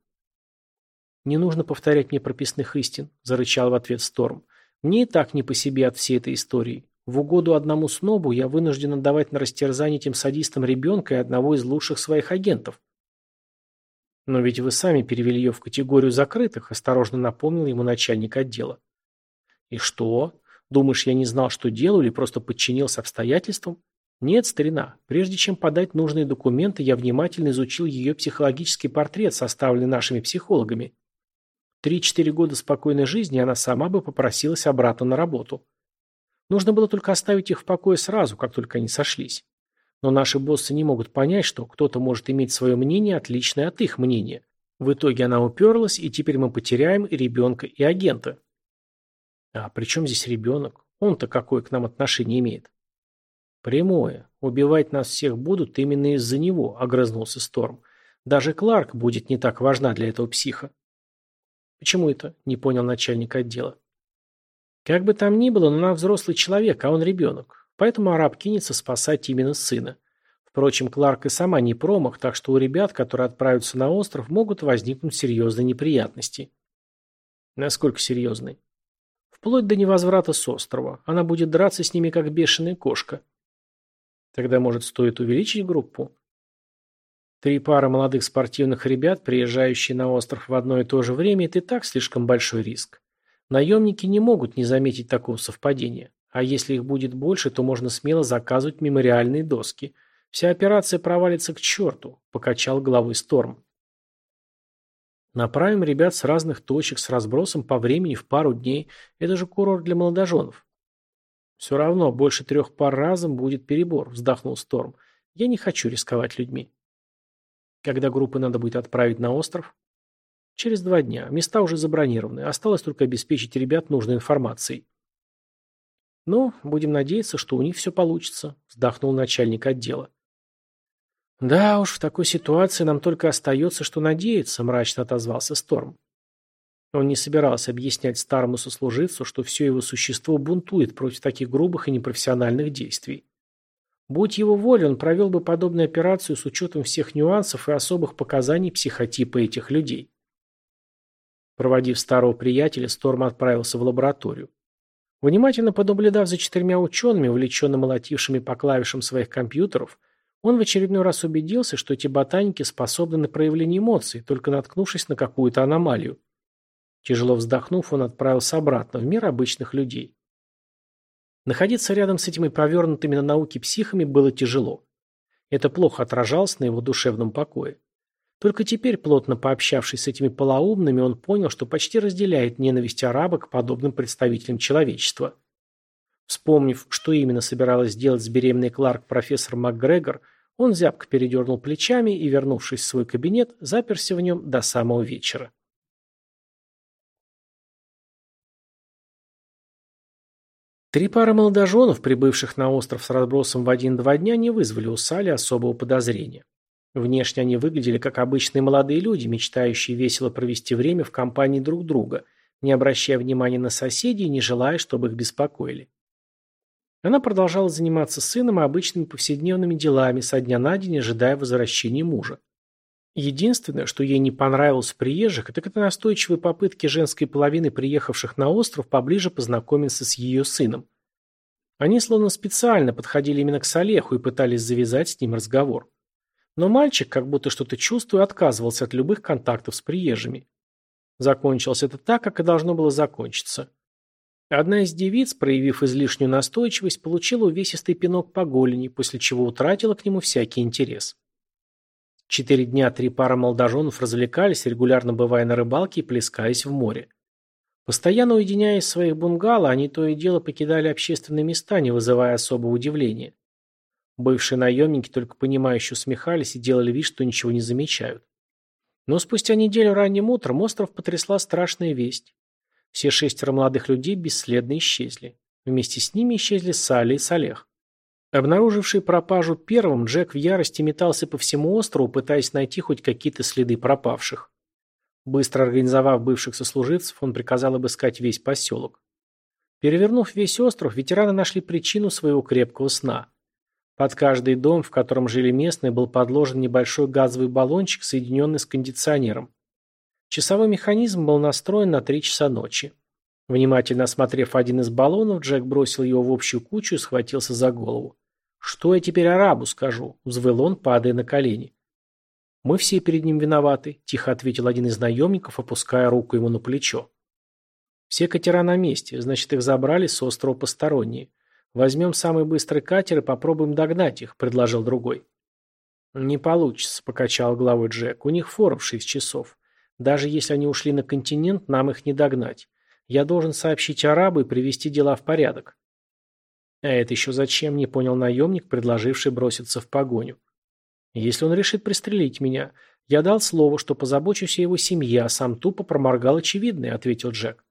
S1: «Не нужно повторять мне прописных истин», – зарычал в ответ Сторм. «Мне и так не по себе от всей этой истории. В угоду одному снобу я вынужден отдавать на растерзание этим садистам ребенка и одного из лучших своих агентов». «Но ведь вы сами перевели ее в категорию закрытых», – осторожно напомнил ему начальник отдела. «И что? Думаешь, я не знал, что делаю, или просто подчинился обстоятельствам?» «Нет, старина. Прежде чем подать нужные документы, я внимательно изучил ее психологический портрет, составленный нашими психологами. Три-четыре года спокойной жизни, она сама бы попросилась обратно на работу. Нужно было только оставить их в покое сразу, как только они сошлись. Но наши боссы не могут понять, что кто-то может иметь свое мнение, отличное от их мнения. В итоге она уперлась, и теперь мы потеряем и ребенка, и агента. А при чем здесь ребенок? Он-то какое к нам отношение имеет? Прямое. Убивать нас всех будут именно из-за него, огрызнулся Сторм. Даже Кларк будет не так важна для этого психа. Почему это? Не понял начальник отдела. Как бы там ни было, но она взрослый человек, а он ребенок. Поэтому араб кинется спасать именно сына. Впрочем, Кларк и сама не промах, так что у ребят, которые отправятся на остров, могут возникнуть серьезные неприятности. Насколько серьезные? Вплоть до невозврата с острова. Она будет драться с ними, как бешеная кошка. Тогда, может, стоит увеличить группу? Три пары молодых спортивных ребят, приезжающие на остров в одно и то же время, это и так слишком большой риск. Наемники не могут не заметить такого совпадения. А если их будет больше, то можно смело заказывать мемориальные доски. Вся операция провалится к черту, покачал головой Сторм. Направим ребят с разных точек с разбросом по времени в пару дней. Это же курорт для молодоженов. Все равно, больше трех пар разом будет перебор, вздохнул Сторм. Я не хочу рисковать людьми. Когда группы надо будет отправить на остров? Через два дня. Места уже забронированы. Осталось только обеспечить ребят нужной информацией. «Ну, будем надеяться, что у них все получится», – вздохнул начальник отдела. «Да уж, в такой ситуации нам только остается, что надеяться», – мрачно отозвался Сторм. Он не собирался объяснять старому сослуживцу, что все его существо бунтует против таких грубых и непрофессиональных действий. Будь его воля, он провел бы подобную операцию с учетом всех нюансов и особых показаний психотипа этих людей. Проводив старого приятеля, Сторм отправился в лабораторию. Внимательно понаблюдав за четырьмя учеными, увлеченно молотившими по клавишам своих компьютеров, он в очередной раз убедился, что эти ботаники способны на проявление эмоций, только наткнувшись на какую-то аномалию. Тяжело вздохнув, он отправился обратно в мир обычных людей. Находиться рядом с этими повернутыми на науке психами было тяжело. Это плохо отражалось на его душевном покое. Только теперь, плотно пообщавшись с этими полоумными, он понял, что почти разделяет ненависть араба к подобным представителям человечества. Вспомнив, что именно собиралась сделать с беременной Кларк профессор МакГрегор, он зябко передернул плечами и, вернувшись в свой кабинет, заперся в нем до самого вечера. Три пары молодоженов, прибывших на остров с разбросом в один-два дня, не вызвали у Сали особого подозрения. Внешне они выглядели как обычные молодые люди, мечтающие весело провести время в компании друг друга, не обращая внимания на соседей и не желая, чтобы их беспокоили. Она продолжала заниматься сыном и обычными повседневными делами, со дня на день ожидая возвращения мужа. Единственное, что ей не понравилось в приезжих, так это настойчивые попытки женской половины приехавших на остров поближе познакомиться с ее сыном. Они словно специально подходили именно к Салеху и пытались завязать с ним разговор. Но мальчик, как будто что-то чувствуя, отказывался от любых контактов с приезжими. Закончилось это так, как и должно было закончиться. Одна из девиц, проявив излишнюю настойчивость, получила увесистый пинок по голени, после чего утратила к нему всякий интерес. Четыре дня три пары молодоженов развлекались, регулярно бывая на рыбалке и плескаясь в море. Постоянно уединяясь в своих бунгало, они то и дело покидали общественные места, не вызывая особого удивления. Бывшие наемники только понимающе усмехались и делали вид, что ничего не замечают. Но спустя неделю ранним утром остров потрясла страшная весть. Все шестеро молодых людей бесследно исчезли. Вместе с ними исчезли Салли и Салех. Обнаруживший пропажу первым, Джек в ярости метался по всему острову, пытаясь найти хоть какие-то следы пропавших. Быстро организовав бывших сослуживцев, он приказал обыскать весь поселок. Перевернув весь остров, ветераны нашли причину своего крепкого сна. Под каждый дом, в котором жили местные, был подложен небольшой газовый баллончик, соединенный с кондиционером. Часовой механизм был настроен на три часа ночи. Внимательно осмотрев один из баллонов, Джек бросил его в общую кучу и схватился за голову. «Что я теперь арабу скажу?» – взвыл он, падая на колени. «Мы все перед ним виноваты», – тихо ответил один из наемников, опуская руку ему на плечо. «Все катера на месте, значит, их забрали с острова посторонние. «Возьмем самый быстрый катер и попробуем догнать их», — предложил другой. «Не получится», — покачал головой Джек. «У них фора в шесть часов. Даже если они ушли на континент, нам их не догнать. Я должен сообщить арабу и привести дела в порядок». «А это еще зачем?» — не понял наемник, предложивший броситься в погоню. «Если он решит пристрелить меня, я дал слово, что позабочусь о его семье, а сам тупо проморгал очевидное», — ответил Джек.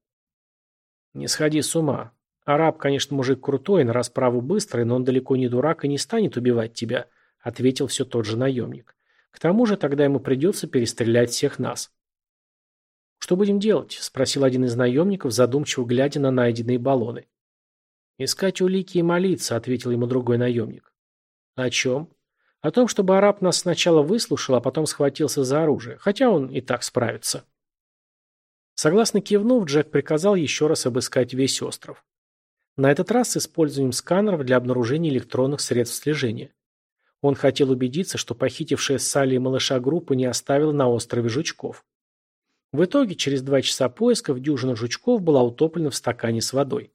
S1: «Не сходи с ума. «Араб, конечно, мужик крутой, на расправу быстрый, но он далеко не дурак и не станет убивать тебя», — ответил все тот же наемник. «К тому же тогда ему придется перестрелять всех нас». «Что будем делать?» — спросил один из наемников, задумчиво глядя на найденные баллоны. «Искать улики и молиться», — ответил ему другой наемник. «О чем?» «О том, чтобы араб нас сначала выслушал, а потом схватился за оружие, хотя он и так справится». Согласно кивнув, Джек приказал еще раз обыскать весь остров. На этот раз с использованием сканеров для обнаружения электронных средств слежения. Он хотел убедиться, что похитившая Салли и малыша группа не оставила на острове жучков. В итоге, через два часа поисков, дюжина жучков была утоплена в стакане с водой.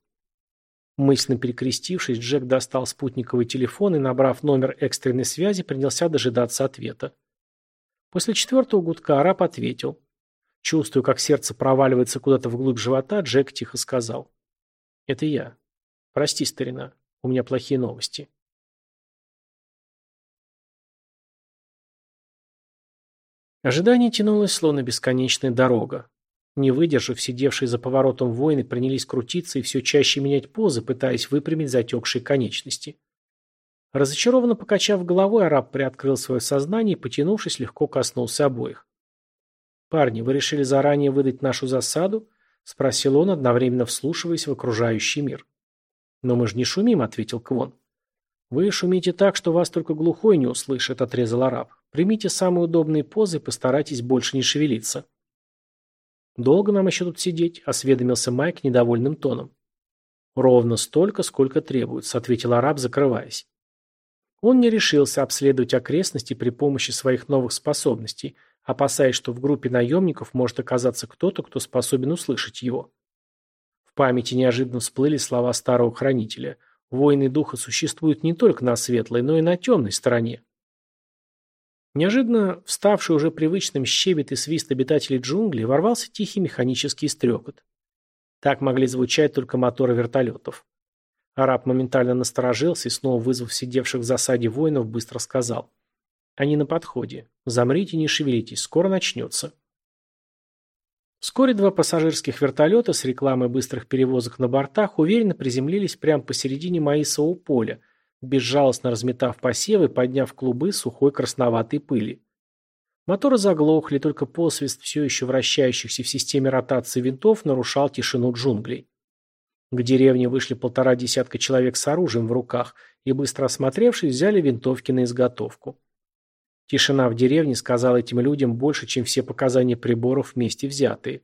S1: Мысленно перекрестившись, Джек достал спутниковый телефон и, набрав номер экстренной связи, принялся дожидаться ответа. После четвертого гудка араб ответил. Чувствуя, как сердце проваливается куда-то вглубь живота, Джек тихо сказал. «Это я. Прости, старина, у меня плохие новости. Ожидание тянулось, словно бесконечная дорога. Не выдержав, сидевшие за поворотом воины принялись крутиться и все чаще менять позы, пытаясь выпрямить затекшие конечности. Разочарованно покачав головой, араб приоткрыл свое сознание и, потянувшись, легко коснулся обоих. «Парни, вы решили заранее выдать нашу засаду?» – спросил он, одновременно вслушиваясь в окружающий мир. «Но мы же не шумим», — ответил Квон. «Вы шумите так, что вас только глухой не услышит», — отрезал араб. «Примите самые удобные позы и постарайтесь больше не шевелиться». «Долго нам еще тут сидеть?» — осведомился Майк недовольным тоном. «Ровно столько, сколько требуется», — ответил араб, закрываясь. Он не решился обследовать окрестности при помощи своих новых способностей, опасаясь, что в группе наемников может оказаться кто-то, кто способен услышать его. В памяти неожиданно всплыли слова старого хранителя. Воины духа существуют не только на светлой, но и на темной стороне. Неожиданно вставший уже привычным щебет и свист обитателей джунглей ворвался тихий механический стрекот. Так могли звучать только моторы вертолетов. Араб моментально насторожился и, снова вызвав сидевших в засаде воинов, быстро сказал. «Они на подходе. Замрите, не шевелитесь, скоро начнется». Вскоре два пассажирских вертолета с рекламой быстрых перевозок на бортах уверенно приземлились прямо посередине Маисового поля, безжалостно разметав посевы, подняв клубы сухой красноватой пыли. Моторы заглохли, только посвист все еще вращающихся в системе ротации винтов нарушал тишину джунглей. К деревне вышли полтора десятка человек с оружием в руках и, быстро осмотревшись, взяли винтовки на изготовку. Тишина в деревне сказала этим людям больше, чем все показания приборов вместе взятые.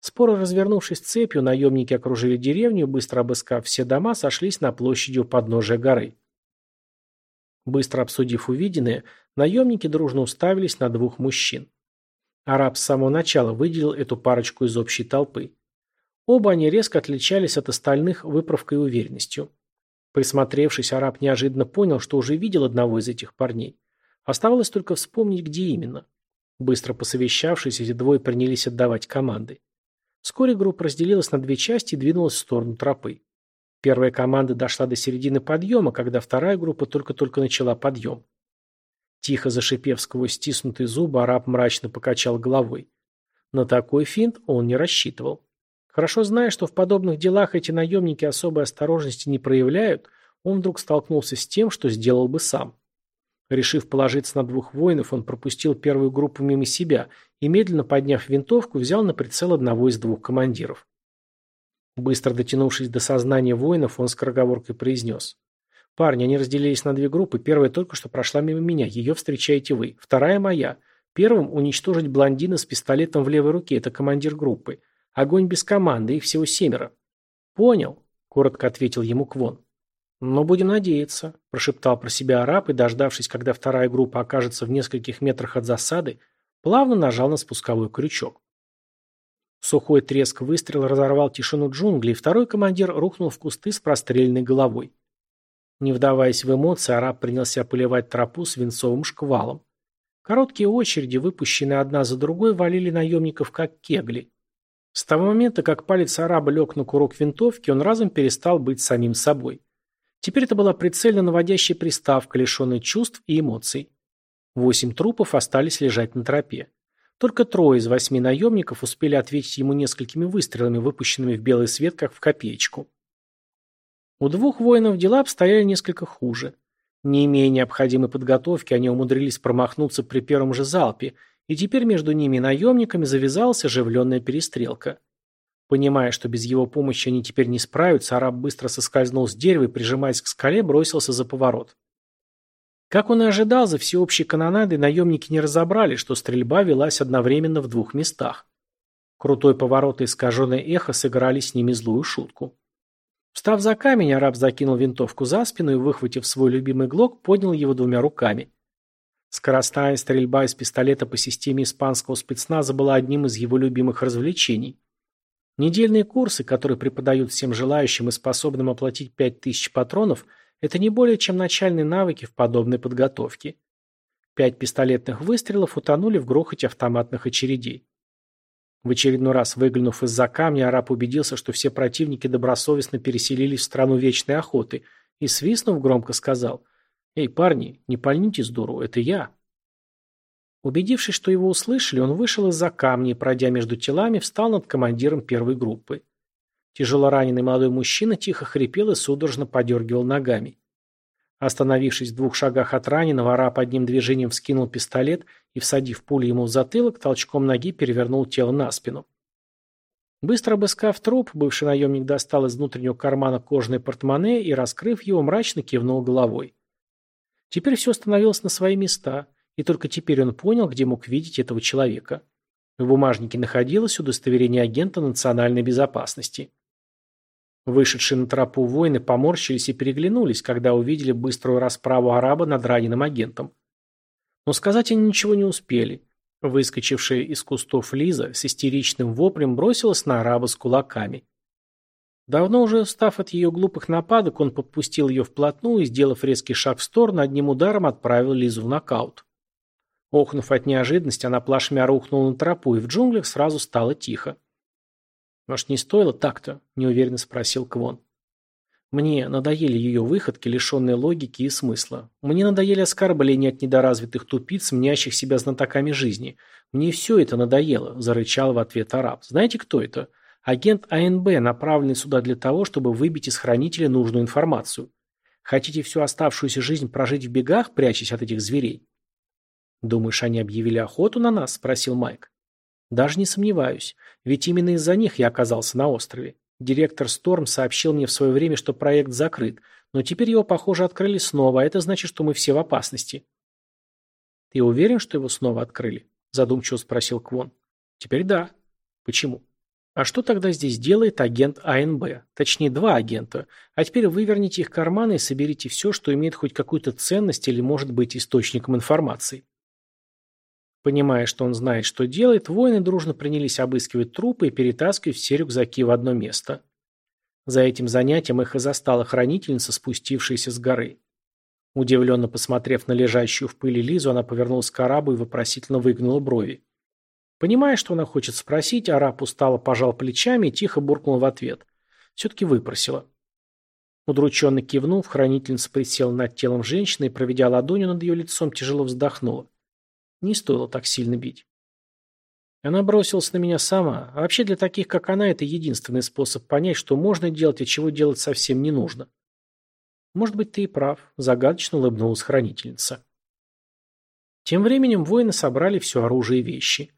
S1: Споро развернувшись цепью, наемники окружили деревню, быстро обыскав все дома, сошлись на площади у подножия горы. Быстро обсудив увиденное, наемники дружно уставились на двух мужчин. Араб с самого начала выделил эту парочку из общей толпы. Оба они резко отличались от остальных выправкой и уверенностью. Присмотревшись, араб неожиданно понял, что уже видел одного из этих парней. Оставалось только вспомнить, где именно. Быстро посовещавшись, эти двое принялись отдавать команды. Вскоре группа разделилась на две части и двинулась в сторону тропы. Первая команда дошла до середины подъема, когда вторая группа только-только начала подъем. Тихо зашипев сквозь стиснутые зубы, араб мрачно покачал головой. На такой финт он не рассчитывал. Хорошо зная, что в подобных делах эти наемники особой осторожности не проявляют, он вдруг столкнулся с тем, что сделал бы сам. Решив положиться на двух воинов, он пропустил первую группу мимо себя и, медленно подняв винтовку, взял на прицел одного из двух командиров. Быстро дотянувшись до сознания воинов, он скороговоркой произнес. «Парни, они разделились на две группы. Первая только что прошла мимо меня. Ее встречаете вы. Вторая моя. Первым уничтожить блондина с пистолетом в левой руке. Это командир группы. Огонь без команды. Их всего семеро». «Понял», — коротко ответил ему Квон. «Но будем надеяться», – прошептал про себя араб и, дождавшись, когда вторая группа окажется в нескольких метрах от засады, плавно нажал на спусковой крючок. Сухой треск выстрела разорвал тишину джунглей, и второй командир рухнул в кусты с простреленной головой. Не вдаваясь в эмоции, араб принялся поливать тропу свинцовым шквалом. Короткие очереди, выпущенные одна за другой, валили наемников как кегли. С того момента, как палец араба лег на курок винтовки, он разом перестал быть самим собой. Теперь это была прицельно наводящая приставка, лишенная чувств и эмоций. Восемь трупов остались лежать на тропе. Только трое из восьми наемников успели ответить ему несколькими выстрелами, выпущенными в белый свет, как в копеечку. У двух воинов дела обстояли несколько хуже. Не имея необходимой подготовки, они умудрились промахнуться при первом же залпе, и теперь между ними и наемниками завязалась оживленная перестрелка. Понимая, что без его помощи они теперь не справятся, араб быстро соскользнул с дерева и, прижимаясь к скале, бросился за поворот. Как он и ожидал, за всеобщей канонадой наемники не разобрали, что стрельба велась одновременно в двух местах. Крутой поворот и искаженное эхо сыграли с ними злую шутку. Встав за камень, араб закинул винтовку за спину и, выхватив свой любимый глок, поднял его двумя руками. Скоростная стрельба из пистолета по системе испанского спецназа была одним из его любимых развлечений. Недельные курсы, которые преподают всем желающим и способным оплатить 5000 патронов, это не более чем начальные навыки в подобной подготовке. Пять пистолетных выстрелов утонули в грохоте автоматных очередей. В очередной раз выглянув из-за камня, араб убедился, что все противники добросовестно переселились в страну вечной охоты и, свистнув, громко сказал «Эй, парни, не пальните с дуру, это я». Убедившись, что его услышали, он вышел из-за камня и, пройдя между телами, встал над командиром первой группы. Тяжело раненый молодой мужчина тихо хрипел и судорожно подергивал ногами. Остановившись в двух шагах от раненого, араб одним движением вскинул пистолет и, всадив пулю ему в затылок, толчком ноги перевернул тело на спину. Быстро обыскав труп, бывший наемник достал из внутреннего кармана кожаное портмоне и, раскрыв его, мрачно кивнул головой. Теперь все становилось на свои места – и только теперь он понял, где мог видеть этого человека. В бумажнике находилось удостоверение агента национальной безопасности. Вышедшие на тропу воины поморщились и переглянулись, когда увидели быструю расправу араба над раненым агентом. Но сказать они ничего не успели. Выскочившая из кустов Лиза с истеричным воплем бросилась на араба с кулаками. Давно уже устав от ее глупых нападок, он подпустил ее вплотную и, сделав резкий шаг в сторону, одним ударом отправил Лизу в нокаут. Охнув от неожиданности, она плашмя рухнула на тропу, и в джунглях сразу стало тихо. «Может, не стоило так-то?» – неуверенно спросил Квон. Мне надоели ее выходки, лишенные логики и смысла. Мне надоели оскорбления от недоразвитых тупиц, мнящих себя знатоками жизни. Мне все это надоело, зарычал в ответ араб. Знаете, кто это? Агент АНБ, направленный сюда для того, чтобы выбить из хранителя нужную информацию. Хотите всю оставшуюся жизнь прожить в бегах, прячась от этих зверей? Думаешь, они объявили охоту на нас? Спросил Майк. Даже не сомневаюсь, ведь именно из-за них я оказался на острове. Директор Сторм сообщил мне в свое время, что проект закрыт, но теперь его, похоже, открыли снова, а это значит, что мы все в опасности. Ты уверен, что его снова открыли? Задумчиво спросил Квон. Теперь да. Почему? А что тогда здесь делает агент АНБ? Точнее, два агента. А теперь выверните их карманы и соберите все, что имеет хоть какую-то ценность или может быть источником информации. Понимая, что он знает, что делает, воины дружно принялись обыскивать трупы и перетаскивать все рюкзаки в одно место. За этим занятием их и застала хранительница, спустившаяся с горы. Удивленно посмотрев на лежащую в пыли Лизу, она повернулась к арабу и вопросительно выгнула брови. Понимая, что она хочет спросить, араб устало пожал плечами и тихо буркнул в ответ. Все-таки выпросила. Удрученно кивнув, хранительница присела над телом женщины и, проведя ладонью над ее лицом, тяжело вздохнула. Не стоило так сильно бить. Она бросилась на меня сама, а вообще для таких, как она, это единственный способ понять, что можно делать, а чего делать совсем не нужно. Может быть, ты и прав, загадочно улыбнулась хранительница. Тем временем воины собрали все оружие и вещи.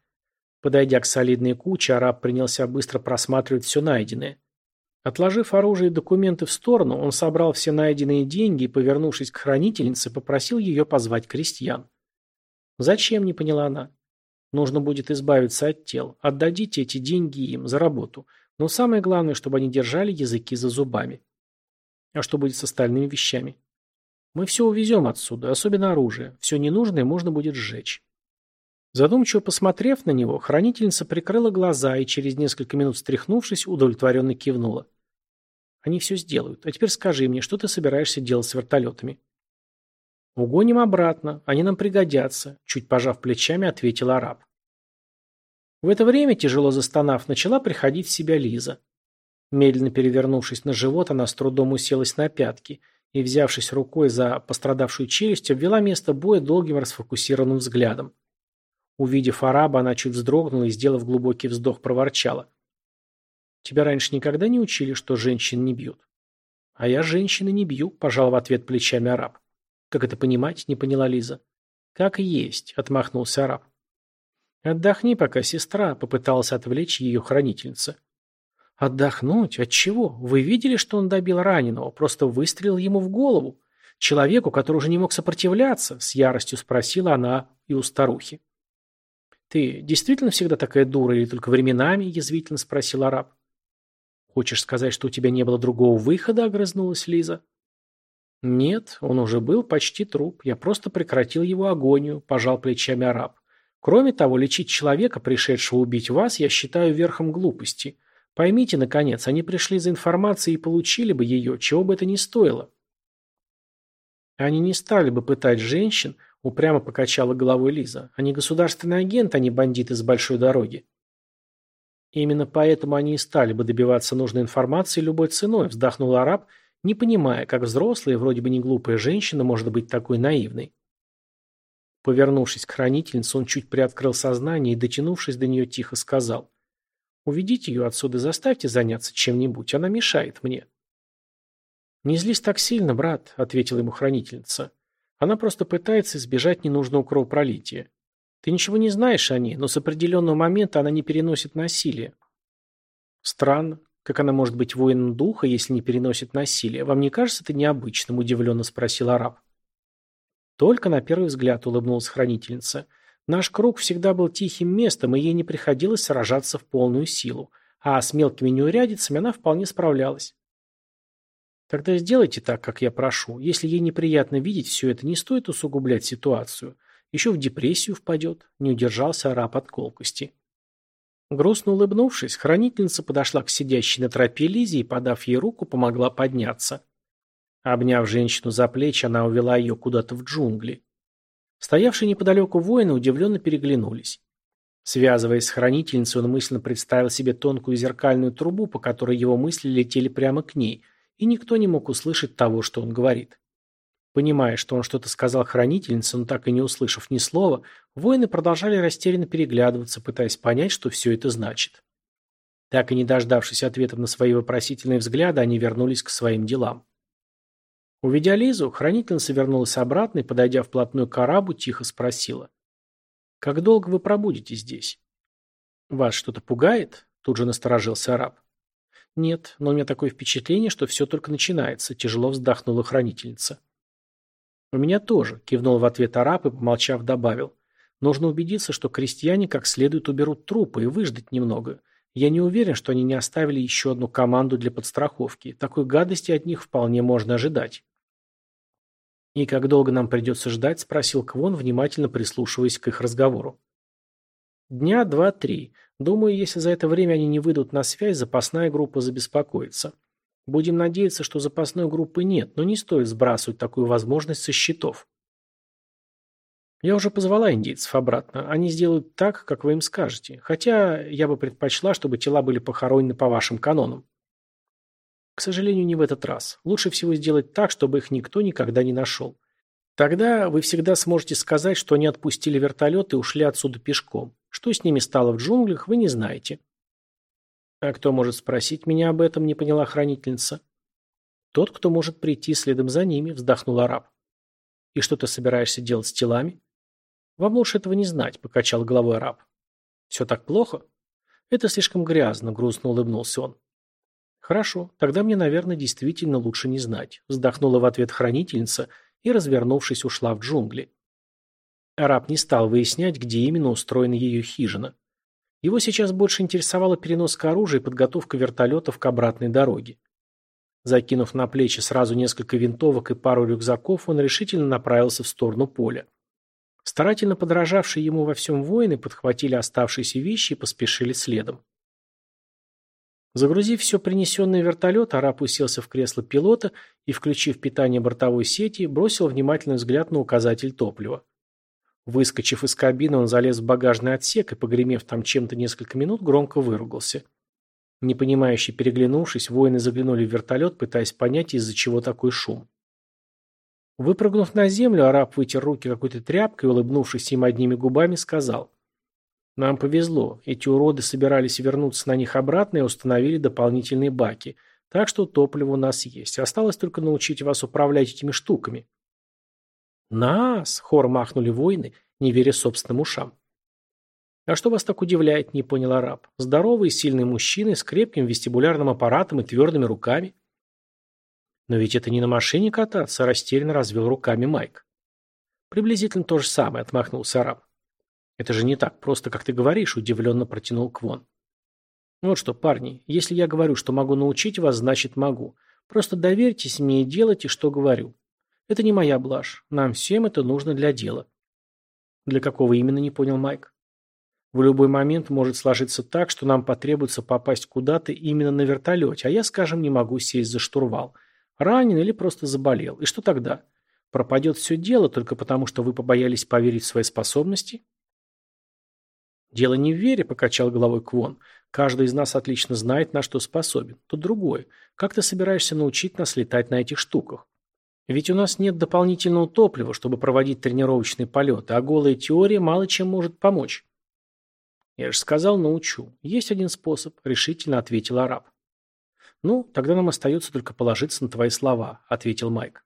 S1: Подойдя к солидной куче, араб принялся быстро просматривать все найденное. Отложив оружие и документы в сторону, он собрал все найденные деньги и, повернувшись к хранительнице, попросил ее позвать крестьян. Зачем, не поняла она. Нужно будет избавиться от тел. Отдадите эти деньги им за работу. Но самое главное, чтобы они держали языки за зубами. А что будет с остальными вещами? Мы все увезем отсюда, особенно оружие. Все ненужное можно будет сжечь. Задумчиво посмотрев на него, хранительница прикрыла глаза и через несколько минут встряхнувшись, удовлетворенно кивнула. Они все сделают. А теперь скажи мне, что ты собираешься делать с вертолетами? «Угоним обратно, они нам пригодятся», – чуть пожав плечами, ответил араб. В это время, тяжело застонав, начала приходить в себя Лиза. Медленно перевернувшись на живот, она с трудом уселась на пятки и, взявшись рукой за пострадавшую челюсть, обвела место боя долгим расфокусированным взглядом. Увидев араба, она чуть вздрогнула и, сделав глубокий вздох, проворчала. «Тебя раньше никогда не учили, что женщин не бьют?» «А я женщины не бью», – пожал в ответ плечами араб. «Как это понимать?» – не поняла Лиза. «Как есть», – отмахнулся араб. «Отдохни пока, сестра», – попыталась отвлечь ее хранительница. «Отдохнуть? От чего? Вы видели, что он добил раненого? Просто выстрелил ему в голову. Человеку, который уже не мог сопротивляться?» – с яростью спросила она и у старухи. «Ты действительно всегда такая дура или только временами?» – язвительно спросил араб. «Хочешь сказать, что у тебя не было другого выхода?» – огрызнулась Лиза. «Нет, он уже был почти труп. Я просто прекратил его агонию», – пожал плечами араб. «Кроме того, лечить человека, пришедшего убить вас, я считаю верхом глупости. Поймите, наконец, они пришли за информацией и получили бы ее, чего бы это ни стоило». «Они не стали бы пытать женщин», – упрямо покачала головой Лиза. «Они государственный агент, а не бандиты с большой дороги». «Именно поэтому они и стали бы добиваться нужной информации любой ценой», – вздохнул араб – не понимая, как взрослая, вроде бы не глупая женщина может быть такой наивной. Повернувшись к хранительнице, он чуть приоткрыл сознание и, дотянувшись до нее, тихо сказал. «Уведите ее отсюда, заставьте заняться чем-нибудь, она мешает мне». «Не злись так сильно, брат», — ответила ему хранительница. «Она просто пытается избежать ненужного кровопролития. Ты ничего не знаешь о ней, но с определенного момента она не переносит насилия». «Странно. Как она может быть воином духа, если не переносит насилие? Вам не кажется это необычным?» – удивленно спросил араб. Только на первый взгляд улыбнулась хранительница. «Наш круг всегда был тихим местом, и ей не приходилось сражаться в полную силу. А с мелкими неурядицами она вполне справлялась». «Тогда сделайте так, как я прошу. Если ей неприятно видеть все это, не стоит усугублять ситуацию. Еще в депрессию впадет», – не удержался араб от колкости. Грустно улыбнувшись, хранительница подошла к сидящей на тропе Лизе и, подав ей руку, помогла подняться. Обняв женщину за плечи, она увела ее куда-то в джунгли. Стоявшие неподалеку воины удивленно переглянулись. Связываясь с хранительницей, он мысленно представил себе тонкую зеркальную трубу, по которой его мысли летели прямо к ней, и никто не мог услышать того, что он говорит. Понимая, что он что-то сказал хранительнице, но так и не услышав ни слова, воины продолжали растерянно переглядываться, пытаясь понять, что все это значит. Так и не дождавшись ответов на свои вопросительные взгляды, они вернулись к своим делам. Увидя Лизу, хранительница вернулась обратно и, подойдя вплотную к арабу, тихо спросила. «Как долго вы пробудете здесь?» «Вас что-то пугает?» – тут же насторожился араб. «Нет, но у меня такое впечатление, что все только начинается», – тяжело вздохнула хранительница. «У меня тоже», – кивнул в ответ араб и, помолчав, добавил. «Нужно убедиться, что крестьяне как следует уберут трупы и выждать немного. Я не уверен, что они не оставили еще одну команду для подстраховки. Такой гадости от них вполне можно ожидать». «И как долго нам придется ждать?» – спросил Квон, внимательно прислушиваясь к их разговору. «Дня два-три. Думаю, если за это время они не выйдут на связь, запасная группа забеспокоится. Будем надеяться, что запасной группы нет, но не стоит сбрасывать такую возможность со счетов. Я уже позвала индейцев обратно. Они сделают так, как вы им скажете. Хотя я бы предпочла, чтобы тела были похоронены по вашим канонам. К сожалению, не в этот раз. Лучше всего сделать так, чтобы их никто никогда не нашел. Тогда вы всегда сможете сказать, что они отпустили вертолет и ушли отсюда пешком. Что с ними стало в джунглях, вы не знаете. «А кто может спросить меня об этом?» – не поняла хранительница. «Тот, кто может прийти следом за ними», – вздохнул араб. «И что ты собираешься делать с телами?» «Вам лучше этого не знать», – покачал головой араб. «Все так плохо?» «Это слишком грязно», – грустно улыбнулся он. «Хорошо, тогда мне, наверное, действительно лучше не знать», – вздохнула в ответ хранительница и, развернувшись, ушла в джунгли. Араб не стал выяснять, где именно устроена ее хижина. Его сейчас больше интересовала переноска оружия и подготовка вертолетов к обратной дороге. Закинув на плечи сразу несколько винтовок и пару рюкзаков, он решительно направился в сторону поля. Старательно подражавшие ему во всем воины подхватили оставшиеся вещи и поспешили следом. Загрузив все принесенное в вертолет, араб уселся в кресло пилота и, включив питание бортовой сети, бросил внимательный взгляд на указатель топлива. Выскочив из кабины, он залез в багажный отсек и, погремев там чем-то несколько минут, громко выругался. Непонимающе переглянувшись, воины заглянули в вертолет, пытаясь понять, из-за чего такой шум. Выпрыгнув на землю, араб вытер руки какой-то тряпкой, улыбнувшись им одними губами, сказал. «Нам повезло. Эти уроды собирались вернуться на них обратно и установили дополнительные баки. Так что топливо у нас есть. Осталось только научить вас управлять этими штуками». «Нас!» — хор махнули воины, не веря собственным ушам. «А что вас так удивляет?» — не понял араб. «Здоровый и сильный мужчина с крепким вестибулярным аппаратом и твердыми руками». «Но ведь это не на машине кататься», — растерянно развел руками Майк. «Приблизительно то же самое», — отмахнулся араб. «Это же не так просто, как ты говоришь», — удивленно протянул Квон. «Вот что, парни, если я говорю, что могу научить вас, значит могу. Просто доверьтесь мне и делайте, что говорю. Это не моя блажь. Нам всем это нужно для дела. Для какого именно, не понял Майк. В любой момент может сложиться так, что нам потребуется попасть куда-то именно на вертолете, а я, скажем, не могу сесть за штурвал. Ранен или просто заболел. И что тогда? Пропадет все дело только потому, что вы побоялись поверить в свои способности? Дело не в вере, покачал головой Квон. Каждый из нас отлично знает, на что способен. Тут другое. Как ты собираешься научить нас летать на этих штуках? Ведь у нас нет дополнительного топлива, чтобы проводить тренировочные полеты, а голая теория мало чем может помочь. Я же сказал, научу. Есть один способ, решительно ответил араб. Ну, тогда нам остается только положиться на твои слова, ответил Майк.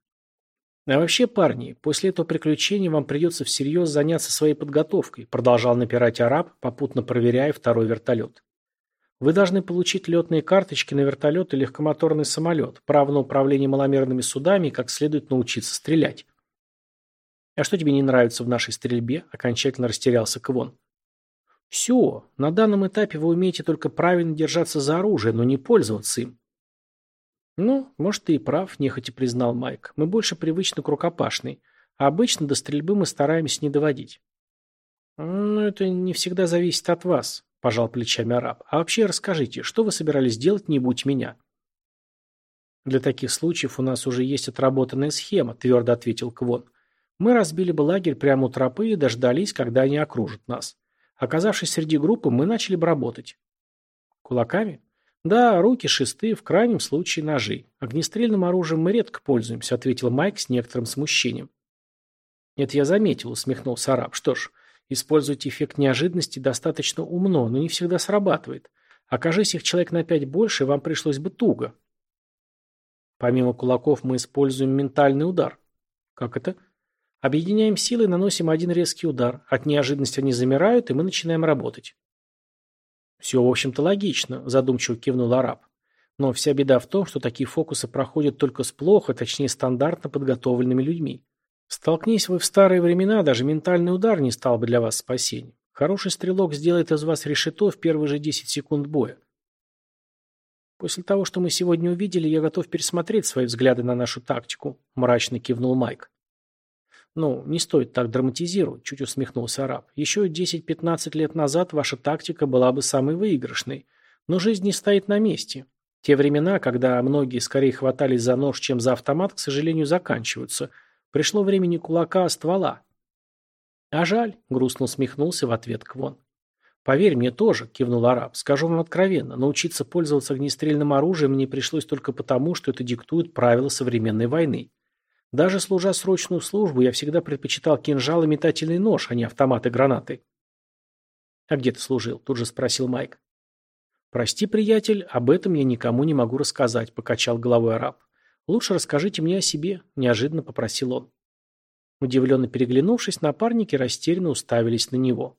S1: А вообще, парни, после этого приключения вам придется всерьез заняться своей подготовкой, продолжал напирать араб, попутно проверяя второй вертолет. Вы должны получить летные карточки на вертолет и легкомоторный самолет, право на управление маломерными судами и как следует научиться стрелять. А что тебе не нравится в нашей стрельбе? Окончательно растерялся Квон. Все, на данном этапе вы умеете только правильно держаться за оружие, но не пользоваться им. Ну, может, ты и прав, нехотя признал Майк. Мы больше привычны к рукопашной, а обычно до стрельбы мы стараемся не доводить. Ну, это не всегда зависит от вас. – пожал плечами араб. «А вообще расскажите, что вы собирались делать, не будь меня?» «Для таких случаев у нас уже есть отработанная схема», – твердо ответил Квон. «Мы разбили бы лагерь прямо у тропы и дождались, когда они окружат нас. Оказавшись среди группы, мы начали бы работать». «Кулаками?» Да, руки, шесты, в крайнем случае ножи. Огнестрельным оружием мы редко пользуемся, ответил Майк с некоторым смущением. Это я заметил, усмехнулся араб. Что ж, использовать эффект неожиданности достаточно умно, но не всегда срабатывает. Окажись их человек на пять больше, вам пришлось бы туго. Помимо кулаков мы используем ментальный удар. Как это? Объединяем силы и наносим один резкий удар. От неожиданности они замирают, и мы начинаем работать. Все, в общем-то, логично, задумчиво кивнул араб. Но вся беда в том, что такие фокусы проходят только с плохо, точнее стандартно подготовленными людьми. Столкнись вы в старые времена, даже ментальный удар не стал бы для вас спасением. Хороший стрелок сделает из вас решето в первые же 10 секунд боя. После того, что мы сегодня увидели, я готов пересмотреть свои взгляды на нашу тактику, мрачно кивнул Майк. «Ну, не стоит так драматизировать», – чуть усмехнулся араб. «Еще 10-15 лет назад ваша тактика была бы самой выигрышной. Но жизнь не стоит на месте. Те времена, когда многие скорее хватались за нож, чем за автомат, к сожалению, заканчиваются. Пришло время не кулака, а ствола». «А жаль», – грустно усмехнулся в ответ Квон. «Поверь мне тоже», – кивнул араб. «Скажу вам откровенно, научиться пользоваться огнестрельным оружием мне пришлось только потому, что это диктуют правила современной войны. Даже служа срочную службу, я всегда предпочитал кинжал и метательный нож, а не автоматы и гранаты. «А где ты служил?» – тут же спросил Майк. «Прости, приятель, об этом я никому не могу рассказать», – покачал головой араб. «Лучше расскажите мне о себе», – неожиданно попросил он. Удивленно переглянувшись, напарники растерянно уставились на него.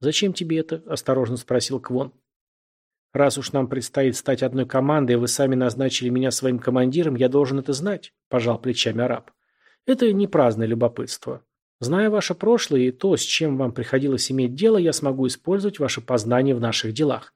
S1: «Зачем тебе это?» – осторожно спросил Квон. «Раз уж нам предстоит стать одной командой, вы сами назначили меня своим командиром, я должен это знать», – пожал плечами араб. «Это не праздное любопытство. Зная ваше прошлое и то, с чем вам приходилось иметь дело, я смогу использовать ваши познания в наших делах».